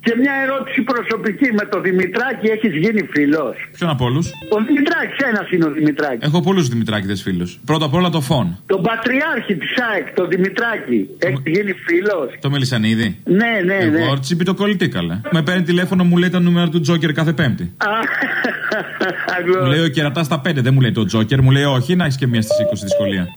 [SPEAKER 18] Και μια ερώτηση προσωπική με το Δημητράκη έχεις γίνει φίλος;
[SPEAKER 15] Ποιον από όλους;
[SPEAKER 18] Ο Δημητράκης, ένας είναι ο Δημητράκης.
[SPEAKER 15] Έχω πολλούς Δημητράκηδες φίλους. Πρώτα απ' όλα το φων.
[SPEAKER 18] Τον πατριάρχη της ΑΕΚ, τον Δημητράκη, έχεις γίνει φίλος;
[SPEAKER 15] Το Μελισανίδη.
[SPEAKER 18] Ναι, ναι, ναι.
[SPEAKER 15] Εγώ τσίπη το κολλητή καλέ. Με παίρνει τηλέφωνο, μου λέει τα νούμερα του Τζόκερ κάθε Πέμπτη. Μου λέει ο κερατάς στα 5, δεν μου λέει το Τζόκερ, μου λέει όχι, να έχεις και μία στις 20 δυσκολία.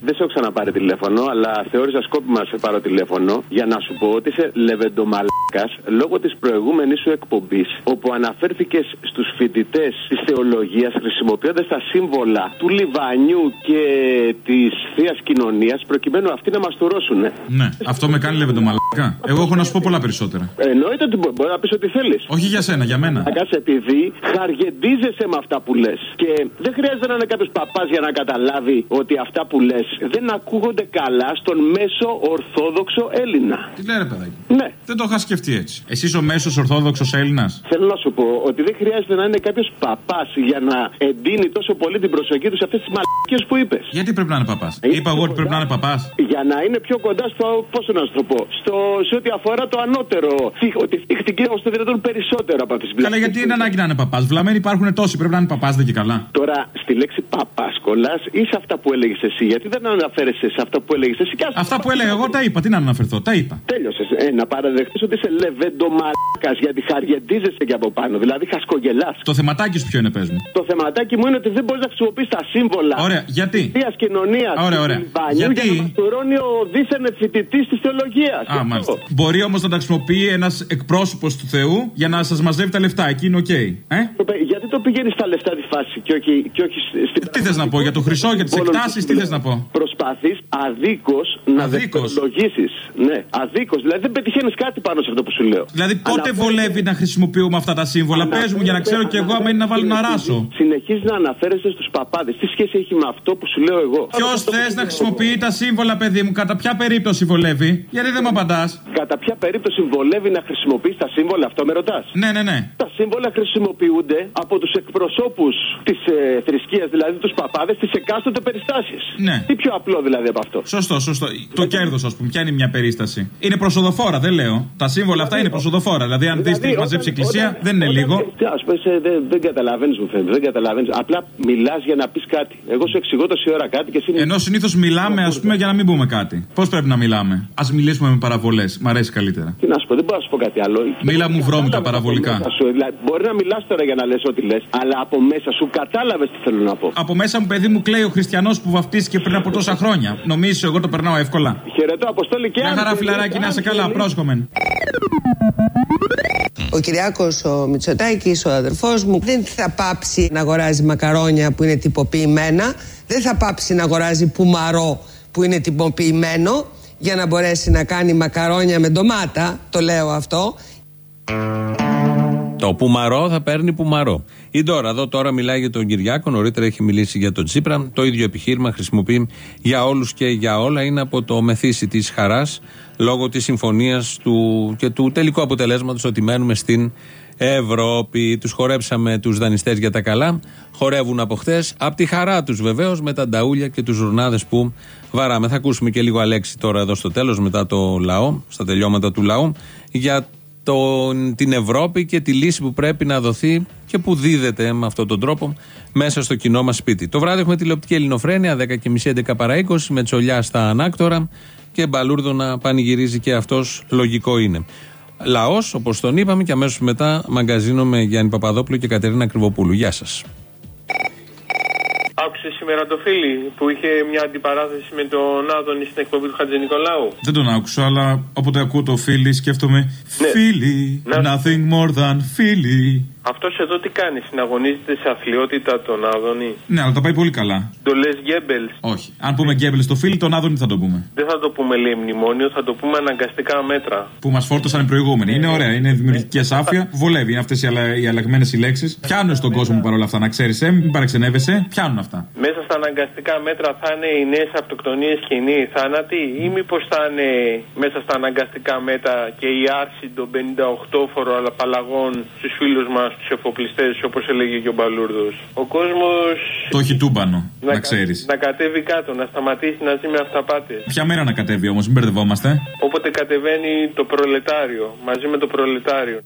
[SPEAKER 26] Δεν σε έχω ξαναπάρει τηλέφωνο, αλλά θεώρησα σκόπιμα να σε πάρω τηλέφωνο για να σου πω ότι είσαι λεβεντομαλάκας λόγω της προηγούμενης σου εκπομπής, όπου αναφέρθηκες στους φοιτητές της θεολογίας χρησιμοποιώντας τα σύμβολα του Λιβανιού και της θείας κοινωνίας, προκειμένου αυτοί να μας τουρώσουν.
[SPEAKER 15] Ναι, αυτό με κάνει λεβεντομαλάκα. Εγώ έχω να σου πω πολλά περισσότερα.
[SPEAKER 26] Εννοείται ότι μπο- μπορεί να πεις ό,τι θέλεις.
[SPEAKER 15] Όχι για σένα, για μένα.
[SPEAKER 26] Ακάς επειδή χαργεντίζεσαι με αυτά που λες. Και δεν χρειάζεται να είναι κάποιος παπάς για να καταλάβει ότι αυτά που λες δεν ακούγονται καλά στον μέσο Ορθόδοξο Έλληνα.
[SPEAKER 15] Τι λένε, παιδάκι.
[SPEAKER 26] Ναι.
[SPEAKER 15] Δεν το είχα σκεφτεί έτσι. Εσύ ο μέσος Ορθόδοξος Έλληνας;
[SPEAKER 26] Θέλω να σου πω ότι δεν χρειάζεται να είναι κάποιος παπάς για να εντείνει τόσο πολύ την προσοχή τους σε αυτές τις μαλακίες που είπες.
[SPEAKER 15] Γιατί πρέπει να είναι παπάς; Είπα εγώ ότι πρέπει να είναι παπάς.
[SPEAKER 26] Για να είναι πιο κοντά στο. Πώς να σου το πω. Στο, σε ό,τι αφορά το ανώτερο. Τι- Ότι θύχτηκε ω το δυνατόν περισσότερο από αυτέ τις
[SPEAKER 15] Καλά, γιατί είναι ανάγκη να είναι παπάς. Βλαμμένοι υπάρχουν τόσοι, πρέπει να είναι παπάς, δεν και καλά.
[SPEAKER 26] Τώρα στη λέξη παπάσκολα ή σε αυτά που έλεγες εσύ. Γιατί δεν αναφέρεσαι σε αυτά που έλεγες εσύ. Και ας-
[SPEAKER 15] Αυτά που έλεγα εγώ τα είπα. Τι να αναφερθώ, τα είπα.
[SPEAKER 26] Τέλειωσες. Ε, να παραδεχτείς ότι είσαι λεβέντομαλάκα γιατί χαριεντίζεσαι και από πάνω. Δηλαδή χασκογελάς.
[SPEAKER 15] Το θεματάκι σου ποιο είναι, πες μου.
[SPEAKER 26] Το θεματάκι μου είναι ότι δεν μπορείς να χρησιμοποιείς τα σύμβολα
[SPEAKER 15] Ωραία, γιατί;
[SPEAKER 26] της κοινωνίας
[SPEAKER 15] Ωραία, ωραία.
[SPEAKER 26] για
[SPEAKER 15] Γιατί;
[SPEAKER 26] να μαστουρώνει ο δίθεν φοιτητής της θεολογίας.
[SPEAKER 15] Α, μάλιστα. Μπορεί όμως να τα χρησιμοποιεί ένας εκπρόσωπος του Θεού για να σας μαζεύει τα λεφτά. Εκεί είναι οκ. Ε;
[SPEAKER 26] Γιατί το πηγαίνεις στα λεφτά της φάσης και όχι, και όχι στην.
[SPEAKER 15] Τι θες να πω, για το χρυσό, για τις εκτάσεις, τι θες να πω;
[SPEAKER 26] Προσπαθείς αδίκως να δευτερολογήσεις. Ναι, αδίκως. Δηλαδή δεν πετυχαίνεις κάτι πάνω σε αυτό που σου λέω.
[SPEAKER 15] Δηλαδή πότε βολεύει να χρησιμοποιούμε αυτά τα σύμβολα; Πες μου για να ξέρω κι εγώ άμα είναι να βάλω να ράσω.
[SPEAKER 26] Συνεχίζεις να αναφέρεσαι στους παπάδες. Τι σχέση έχει με αυτό που σου λέω εγώ;
[SPEAKER 15] Ποιος θες να χρησιμοποιεί τα σύμβολα, παιδί μου, κατά ποια περίπτωση βολεύει; Γιατί δεν μου απαντάς.
[SPEAKER 26] Κατά ποια περίπτωση βολεύει να χρησιμοποιείς τα σύμβολα, αυτό με ρωτάς;
[SPEAKER 15] Ναι, ναι, ναι.
[SPEAKER 26] Τα σύμβολα χρησιμοποιούνται από τους εκπροσώπους της ε, θρησκείας, δηλαδή τους παπάδες, τις εκάστοτε περιστάσεις.
[SPEAKER 15] Ναι.
[SPEAKER 26] Τι πιο απλό δηλαδή από αυτό.
[SPEAKER 15] Σωστό, σωστό. Το κέρδος, ας πούμε, ποια είναι μια περίσταση. Είναι προσοδοφόρα, δεν λέω. Τα σύμβολα αυτά είναι προσοδοφόρα. Δηλαδή, αν δεις τι έχει μαζέψει η Εκκλησία, δεν είναι λίγο.
[SPEAKER 26] Α πούμε, σε- δεν, δεν καταλαβαίνεις, μου φαίνεται. Δεν καταλαβαίνεις. Απλά μιλάς για να πεις κάτι. Εγώ σου εξηγώ τόση ώρα κάτι και εσύ.
[SPEAKER 15] Ενώ συνήθως μιλάμε, ας πούμε, για να μην πούμε κάτι. Πώς πρέπει να μιλάμε; Α μιλήσουμε με παραβολές. Μ' αρέσει καλύτερα.
[SPEAKER 26] Τι να σου πω, δεν μπορώ να σου πω κάτι άλλο.
[SPEAKER 15] Μίλα μου βρώμικα παραβολικά.
[SPEAKER 26] Μέσα σου, δηλαδή, μπορεί να μιλάς τώρα για να λες ό,τι λες, αλλά από μέσα σου κατάλαβες τι θέλω να πω.
[SPEAKER 15] Από μέσα μου, παιδί μου, κλαίει ο χριστιανός που βαφτίστηκε πριν από τόσα χρόνια. Νομίζω εγώ το περνάω εύκολα.
[SPEAKER 26] Χαιρετώ, Αποστόλη και
[SPEAKER 15] Μια χαρά, φιλαράκι, να είσαι καλά, πρόσκομεν.
[SPEAKER 27] Ο Κυριάκος ο Μητσοτάκης, ο αδερφός μου, δεν θα πάψει να αγοράζει μακαρόνια που είναι τυποποιημένα, δεν θα πάψει να αγοράζει πουμαρό που είναι τυποποιημένο για να μπορέσει να κάνει μακαρόνια με ντομάτα, το λέω αυτό.
[SPEAKER 5] Το πουμαρό θα παίρνει πουμαρό. Η Ντόρα εδώ τώρα μιλάει για τον Κυριάκο, νωρίτερα έχει μιλήσει για τον Τσίπρα. Το ίδιο επιχείρημα χρησιμοποιεί για όλους και για όλα. Είναι από το μεθύσι της χαράς λόγω της συμφωνίας του και του τελικού αποτελέσματος ότι μένουμε στην Ευρώπη. Τους χορέψαμε τους δανειστές για τα καλά. Χορεύουν από χτε. Απ' τη χαρά τους βεβαίως με τα νταούλια και τους ζουρνάδες που βαράμε. Θα ακούσουμε και λίγο Αλέξη τώρα εδώ στο τέλος, μετά το λαό, στα τελειώματα του λαού, για τον, την Ευρώπη και τη λύση που πρέπει να δοθεί και που δίδεται με αυτόν τον τρόπο μέσα στο κοινό μας σπίτι. Το βράδυ έχουμε τηλεοπτική ελληνοφρένεια, 10.30 11 παρά 20, με τσολιά στα ανάκτορα και μπαλούρδο να πανηγυρίζει και αυτός λογικό είναι. Λαός, όπως τον είπαμε, και αμέσως μετά μαγκαζίνο με Γιάννη Παπαδόπουλο και Κατερίνα Κρυβοπούλου. Γεια σας.
[SPEAKER 28] Άκουσε σήμερα το φίλι που είχε μια αντιπαράθεση με τον Άδωνη στην εκπομπή του Χατζη Νικολάου.
[SPEAKER 15] Δεν τον άκουσα, αλλά όποτε ακούω το φίλι, σκέφτομαι. Φίλι, nothing more than φίλι.
[SPEAKER 28] Αυτός εδώ τι κάνει, συναγωνίζεται σε αθλειότητα τον Άδωνη;
[SPEAKER 15] Ναι, αλλά τα πάει πολύ καλά.
[SPEAKER 28] Το λες Γκέμπελς;
[SPEAKER 15] Όχι. Αν πούμε Γκέμπελς στο φίλι, τον Άδωνη θα το πούμε;
[SPEAKER 28] Δεν θα το πούμε λέει μνημόνιο, θα το πούμε αναγκαστικά μέτρα.
[SPEAKER 15] Που μας φόρτωσαν οι προηγούμενοι. Είναι ωραία, είναι δημιουργική ασάφεια. Βολεύει. Είναι αυτές οι, αλλα... οι αλλαγμένες οι λέξει. Πιάνουν στον κόσμο παρόλα αυτά, να ξέρεις, ε, μην παραξενεύεσαι. Πιάνουν αυτά.
[SPEAKER 28] Μέσα στα αναγκαστικά μέτρα θα είναι οι νέες αυτοκτονίες και οι νέοι θάνατοι, ή μήπως θα είναι μέσα στα αναγκαστικά μέτρα και η άρση των 58 φοροαπαλλαγών στους φίλους μας, τους εφοπλιστές, όπως έλεγε και ο Μπαλούρδος. Ο κόσμος
[SPEAKER 15] Το έχει τούμπανο, να ξέρεις.
[SPEAKER 28] να κατέβει κάτω, να σταματήσει να ζει με αυταπάτες.
[SPEAKER 15] Ποια μέρα να κατέβει όμως, μην μπερδευόμαστε.
[SPEAKER 28] Όποτε κατεβαίνει το προλετάριο, μαζί με το προλετάριο.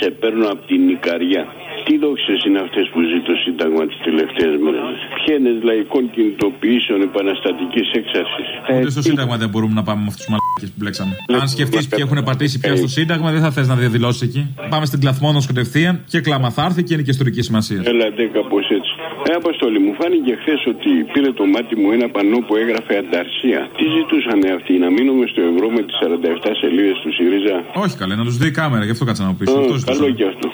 [SPEAKER 29] Σε παίρνω από την Ικαριά. Τι δόξες είναι αυτές που ζει το Σύνταγμα τις τελευταίες μέρες; Πιένε λαϊκών κινητοποιήσεων επαναστατικής έξαρσης;
[SPEAKER 15] Ούτε στο Σύνταγμα δεν μπορούμε να πάμε με αυτούς τους μαλακίε που μπλέξαμε. Αν σκεφτείς ποιοι έχουν πατήσει πια στο Σύνταγμα, δεν θα θες να διαδηλώσεις εκεί. Πάμε στην Κλαθμόνος κατευθείαν και κλάμα θα έρθει και είναι και ιστορική σημασία.
[SPEAKER 29] Έλατε κάπως έτσι. Ε, Αποστόλη, μου φάνηκε χθες ότι πήρε το μάτι μου ένα πανό που έγραφε Ανταρσία. Τι ζητούσαν αυτοί, να μείνουμε στο ευρώ με τις 47 σελίδες του ΣΥΡΙΖΑ;
[SPEAKER 15] Όχι καλέ, να τους δει η κάμερα, γι' αυτό κάτσα να μου πεις.
[SPEAKER 29] Ε, καλό και αυτό.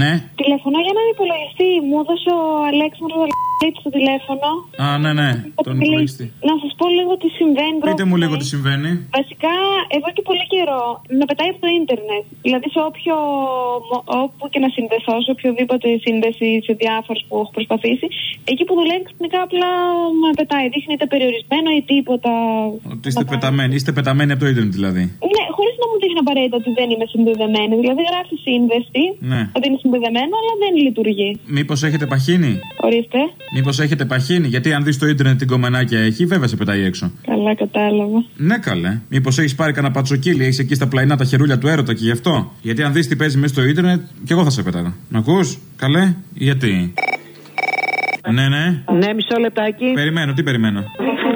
[SPEAKER 15] Ναι.
[SPEAKER 25] Τηλεφωνώ για έναν υπολογιστή. Μου έδωσε ο Αλέξανδρος Αλέξανδρος το τηλέφωνο.
[SPEAKER 15] Α, ναι, ναι. Τον υπολογιστή.
[SPEAKER 25] Να σας πω λίγο τι συμβαίνει.
[SPEAKER 15] Πείτε μου λίγο τι συμβαίνει.
[SPEAKER 25] Βασικά, εδώ και πολύ καιρό με πετάει από το ίντερνετ. Δηλαδή, σε όποιο, μο- όπου και να συνδεθώ, σε οποιοδήποτε σύνδεση, σε διάφορε που έχω προσπαθήσει, εκεί που δουλεύει ξαφνικά απλά με πετάει. Δείχνει είτε περιορισμένο ή τίποτα.
[SPEAKER 15] Ότι είστε πεταμένοι. Είστε πεταμένοι από το ίντερνετ δηλαδή.
[SPEAKER 25] Ναι, χωρίς να μου δείχνει απαραίτητα ότι δεν είμαι συνδεδεμένη. Δηλαδή, γράφει σύνδεση,
[SPEAKER 15] Ναι.
[SPEAKER 25] ότι είναι συνδεδεμένο, αλλά δεν λειτουργεί.
[SPEAKER 15] Μήπως έχετε παχύνει;
[SPEAKER 25] Ορίστε.
[SPEAKER 15] Μήπως έχετε παχύνει; Γιατί αν δεις το ίντερνετ την κομμενάκια έχει, βέβαια σε πετάει έξω.
[SPEAKER 25] Καλά, κατάλαβα.
[SPEAKER 15] Ναι, καλέ. Μήπως έχεις πάρει κανένα πατσοκύλι, έχεις εκεί στα πλαϊνά τα χερούλια του έρωτα και γι' αυτό; Γιατί αν δεις τι παίζει μέσα στο ίντερνετ, κι εγώ θα σε πετάγα. Να ακούς, καλέ, γιατί; Ναι, ναι.
[SPEAKER 30] Ναι, μισό λεπτάκι.
[SPEAKER 15] Περιμένω, τι περιμένω;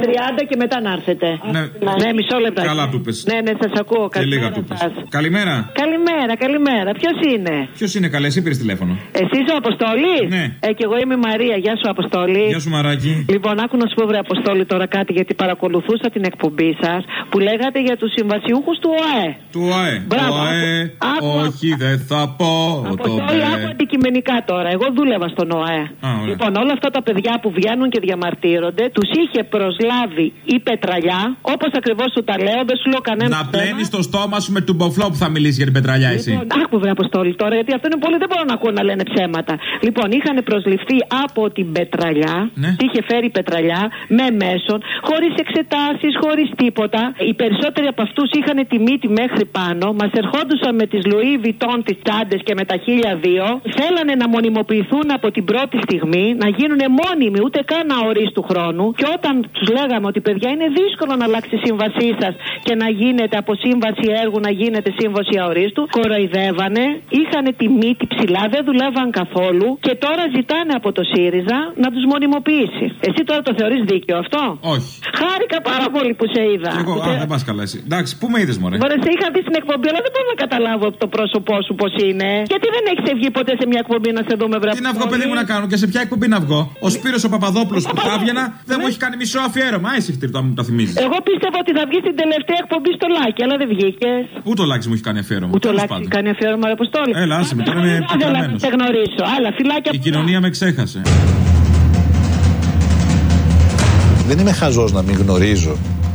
[SPEAKER 30] 30 και μετά να έρθετε.
[SPEAKER 15] Ναι.
[SPEAKER 30] Ναι, μισό λεπτάκι.
[SPEAKER 15] Καλά του πες.
[SPEAKER 30] Ναι, ναι, σας ακούω.
[SPEAKER 15] Και λίγα
[SPEAKER 30] Καλημέρα
[SPEAKER 15] του πες.
[SPEAKER 30] σας.
[SPEAKER 15] Καλημέρα.
[SPEAKER 30] Καλημέρα, καλημέρα. Ποιος είναι;
[SPEAKER 15] Ποιος είναι καλέ, εσύ πήρες τηλέφωνο.
[SPEAKER 30] Εσύ ο Αποστόλη;
[SPEAKER 15] Ναι.
[SPEAKER 30] Ε, και εγώ είμαι η Μαρία. Γεια σου, Αποστόλη.
[SPEAKER 15] Γεια σου, Μαράκι.
[SPEAKER 30] Λοιπόν, άκου να σου πω, βρε Αποστόλη, τώρα κάτι γιατί παρακολουθούσα την εκπομπή σας που λέγατε για τους συμβασιούχους του ΟΑΕ.
[SPEAKER 15] Του ΑΕ.
[SPEAKER 30] Μπράβο.
[SPEAKER 15] Το ΑΕ.
[SPEAKER 30] Άκου,
[SPEAKER 15] Όχι, δεν θα πω. Το
[SPEAKER 30] Αποστόλη, άκου
[SPEAKER 15] ΜΕ.
[SPEAKER 30] αντικειμενικά τώρα. Εγώ δούλευα στον ΟΑΕ.
[SPEAKER 15] Α, ωραία.
[SPEAKER 30] Λοιπόν, όλα αυτά τα παιδιά που βγαίνουν και διαμαρτύρονται, τους είχε προσλάβει η πετραλιά, όπως ακριβώς σου τα λέω, δεν σου λέω κανένα.
[SPEAKER 15] Να πλένει το στόμα σου με τον μποφλό που θα μιλήσει για την πετραλιά, εσύ.
[SPEAKER 30] Λοιπόν, άκου βρε Αποστόλη τώρα, γιατί αυτό είναι πολύ, δεν μπορώ να ακούω να λένε ψέματα. Λοιπόν, είχαν προσληφθεί από την πετραλιά,
[SPEAKER 15] Ναι.
[SPEAKER 30] τι είχε φέρει η πετραλιά, με μέσον, χωρίς εξετάσεις, χωρίς τίποτα. Οι περισσότεροι από αυτούς είχαν τη μύτη μέχρι πάνω, μας ερχόντουσαν με τις Louis Vuitton, τις τσάντες και με τα χίλια δύο. Θέλανε να μονιμοποιηθούν από την πρώτη στιγμή, να γίνουν μόνιμοι, ούτε καν αορίστου χρόνου. Και όταν τους λέγαμε ότι παιδιά είναι δύσκολο να αλλάξει η σύμβασή σας και να γίνεται από σύμβαση έργου να γίνεται σύμβαση αορίστου, κοροϊδεύανε, είχαν τη μύτη ψηλά, δεν δουλεύαν καθόλου και τώρα ζητάνε από το ΣΥΡΙΖΑ να τους μονιμοποιήσει. Εσύ τώρα το θεωρείς δίκαιο αυτό;
[SPEAKER 15] Όχι.
[SPEAKER 30] Χάρηκα πάρα πολύ που σε είδα.
[SPEAKER 15] Εγώ,
[SPEAKER 30] Που
[SPEAKER 15] α,
[SPEAKER 30] σε-
[SPEAKER 15] δεν πας καλά εσύ. Εντάξει, πού με είδες, Μωρέ;
[SPEAKER 30] Μπορεί, σε είχα δει στην εκπομπή, αλλά δεν μπορώ να καταλάβω από το πρόσωπό σου πώς είναι. Γιατί δεν έχεις βγει ποτέ σε μια εκπομπή να σε δούμε, βρε
[SPEAKER 15] Τι να βγω, παιδί μου, να κάνω και σε ποια εκπομπή να βγω; Ο Σπύρος ο Παπαδόπουλος που θα έβγαινα δεν μου έχει κάνει μισό αφιέρωμα. Εσύ χτύπητα μου τα θυμίζεις.
[SPEAKER 30] Εγώ πίστευα ότι θα βγει στην τελευταία εκπομπή στο Λάκι, αλλά δεν βγήκες.
[SPEAKER 15] Ούτε ο Λάκης μου έχει κάνει αφιέρωμα.
[SPEAKER 30] Ούτε ο
[SPEAKER 15] Τέλος
[SPEAKER 30] Λάκης
[SPEAKER 15] πάντων.
[SPEAKER 30] κάνει αφιέρωμα, ρε Αποστόλη.
[SPEAKER 15] Έλα, άσε με, τώρα είμαι
[SPEAKER 30] Δεν ήθελα να
[SPEAKER 15] πικραμένος.
[SPEAKER 30] σε γνωρίσω. Άλλα, φυλάκια
[SPEAKER 15] Η κοινωνία με ξέχασε.
[SPEAKER 31] Δεν είμαι χαζός να μην γνωρίζω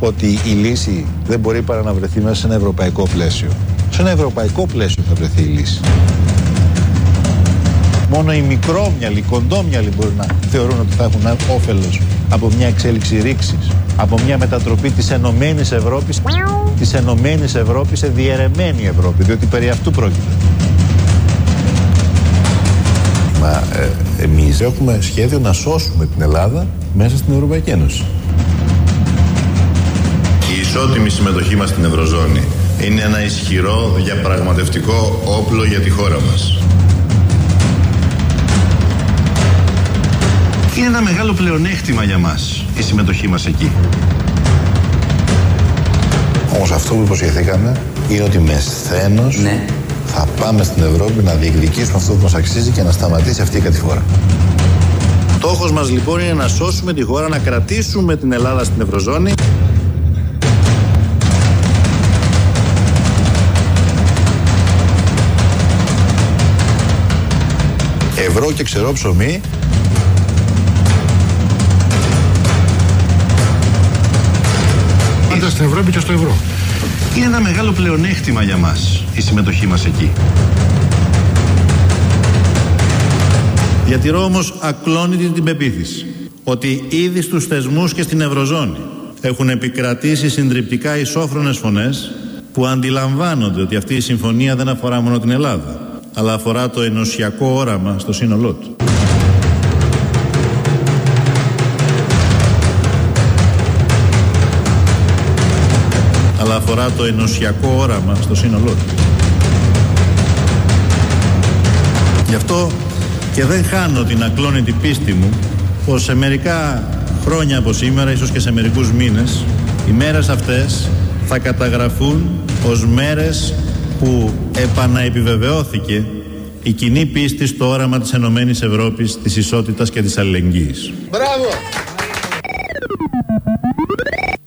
[SPEAKER 31] ότι η λύση δεν μπορεί παρά να βρεθεί μέσα σε ένα ευρωπαϊκό πλαίσιο. Σε ένα ευρωπαϊκό πλαίσιο θα βρεθεί η λύση. Μόνο οι μικρόμυαλοι, οι κοντόμυαλοι μπορεί να θεωρούν ότι θα έχουν όφελος από μια εξέλιξη ρήξης, από μια μετατροπή της Ενωμένης Ευρώπης, της Ενωμένης Ευρώπης σε διαιρεμένη Ευρώπη, διότι περί αυτού πρόκειται. Μα ε, εμείς έχουμε σχέδιο να σώσουμε την Ελλάδα μέσα στην Ευρωπαϊκή Ένωση.
[SPEAKER 1] Η ισότιμη συμμετοχή μας στην Ευρωζώνη είναι ένα ισχυρό διαπραγματευτικό όπλο για τη χώρα μας. Είναι ένα μεγάλο πλεονέκτημα για μας η συμμετοχή μας εκεί.
[SPEAKER 31] Όμως αυτό που υποσχεθήκαμε είναι ότι με σθένος θα πάμε στην Ευρώπη να διεκδικήσουμε αυτό που μας αξίζει και να σταματήσει αυτή η κατηφόρα.
[SPEAKER 1] Στόχος μας λοιπόν είναι να σώσουμε τη χώρα, να κρατήσουμε την Ελλάδα στην Ευρωζώνη.
[SPEAKER 31] Ευρώ και ξερό ψωμί
[SPEAKER 1] στην Ευρώπη και στο ευρώ. Είναι ένα μεγάλο πλεονέκτημα για μας η συμμετοχή μας εκεί. Διατηρώ όμως ακλόνητη την πεποίθηση ότι ήδη στους θεσμούς και στην Ευρωζώνη έχουν επικρατήσει συντριπτικά ισόφρονες φωνές που αντιλαμβάνονται ότι αυτή η συμφωνία δεν αφορά μόνο την Ελλάδα αλλά αφορά το ενωσιακό όραμα στο σύνολό του. Αλλά αφορά το ενωσιακό όραμα στο σύνολό του. Γι' αυτό και δεν χάνω την ακλόνητη πίστη μου πως σε μερικά χρόνια από σήμερα, ίσως και σε μερικούς μήνες, οι μέρες αυτές θα καταγραφούν ως μέρες που επαναεπιβεβαιώθηκε η κοινή πίστη στο όραμα της Ενωμένης Ευρώπης, της ισότητας και της αλληλεγγύης.
[SPEAKER 31] Μπράβο!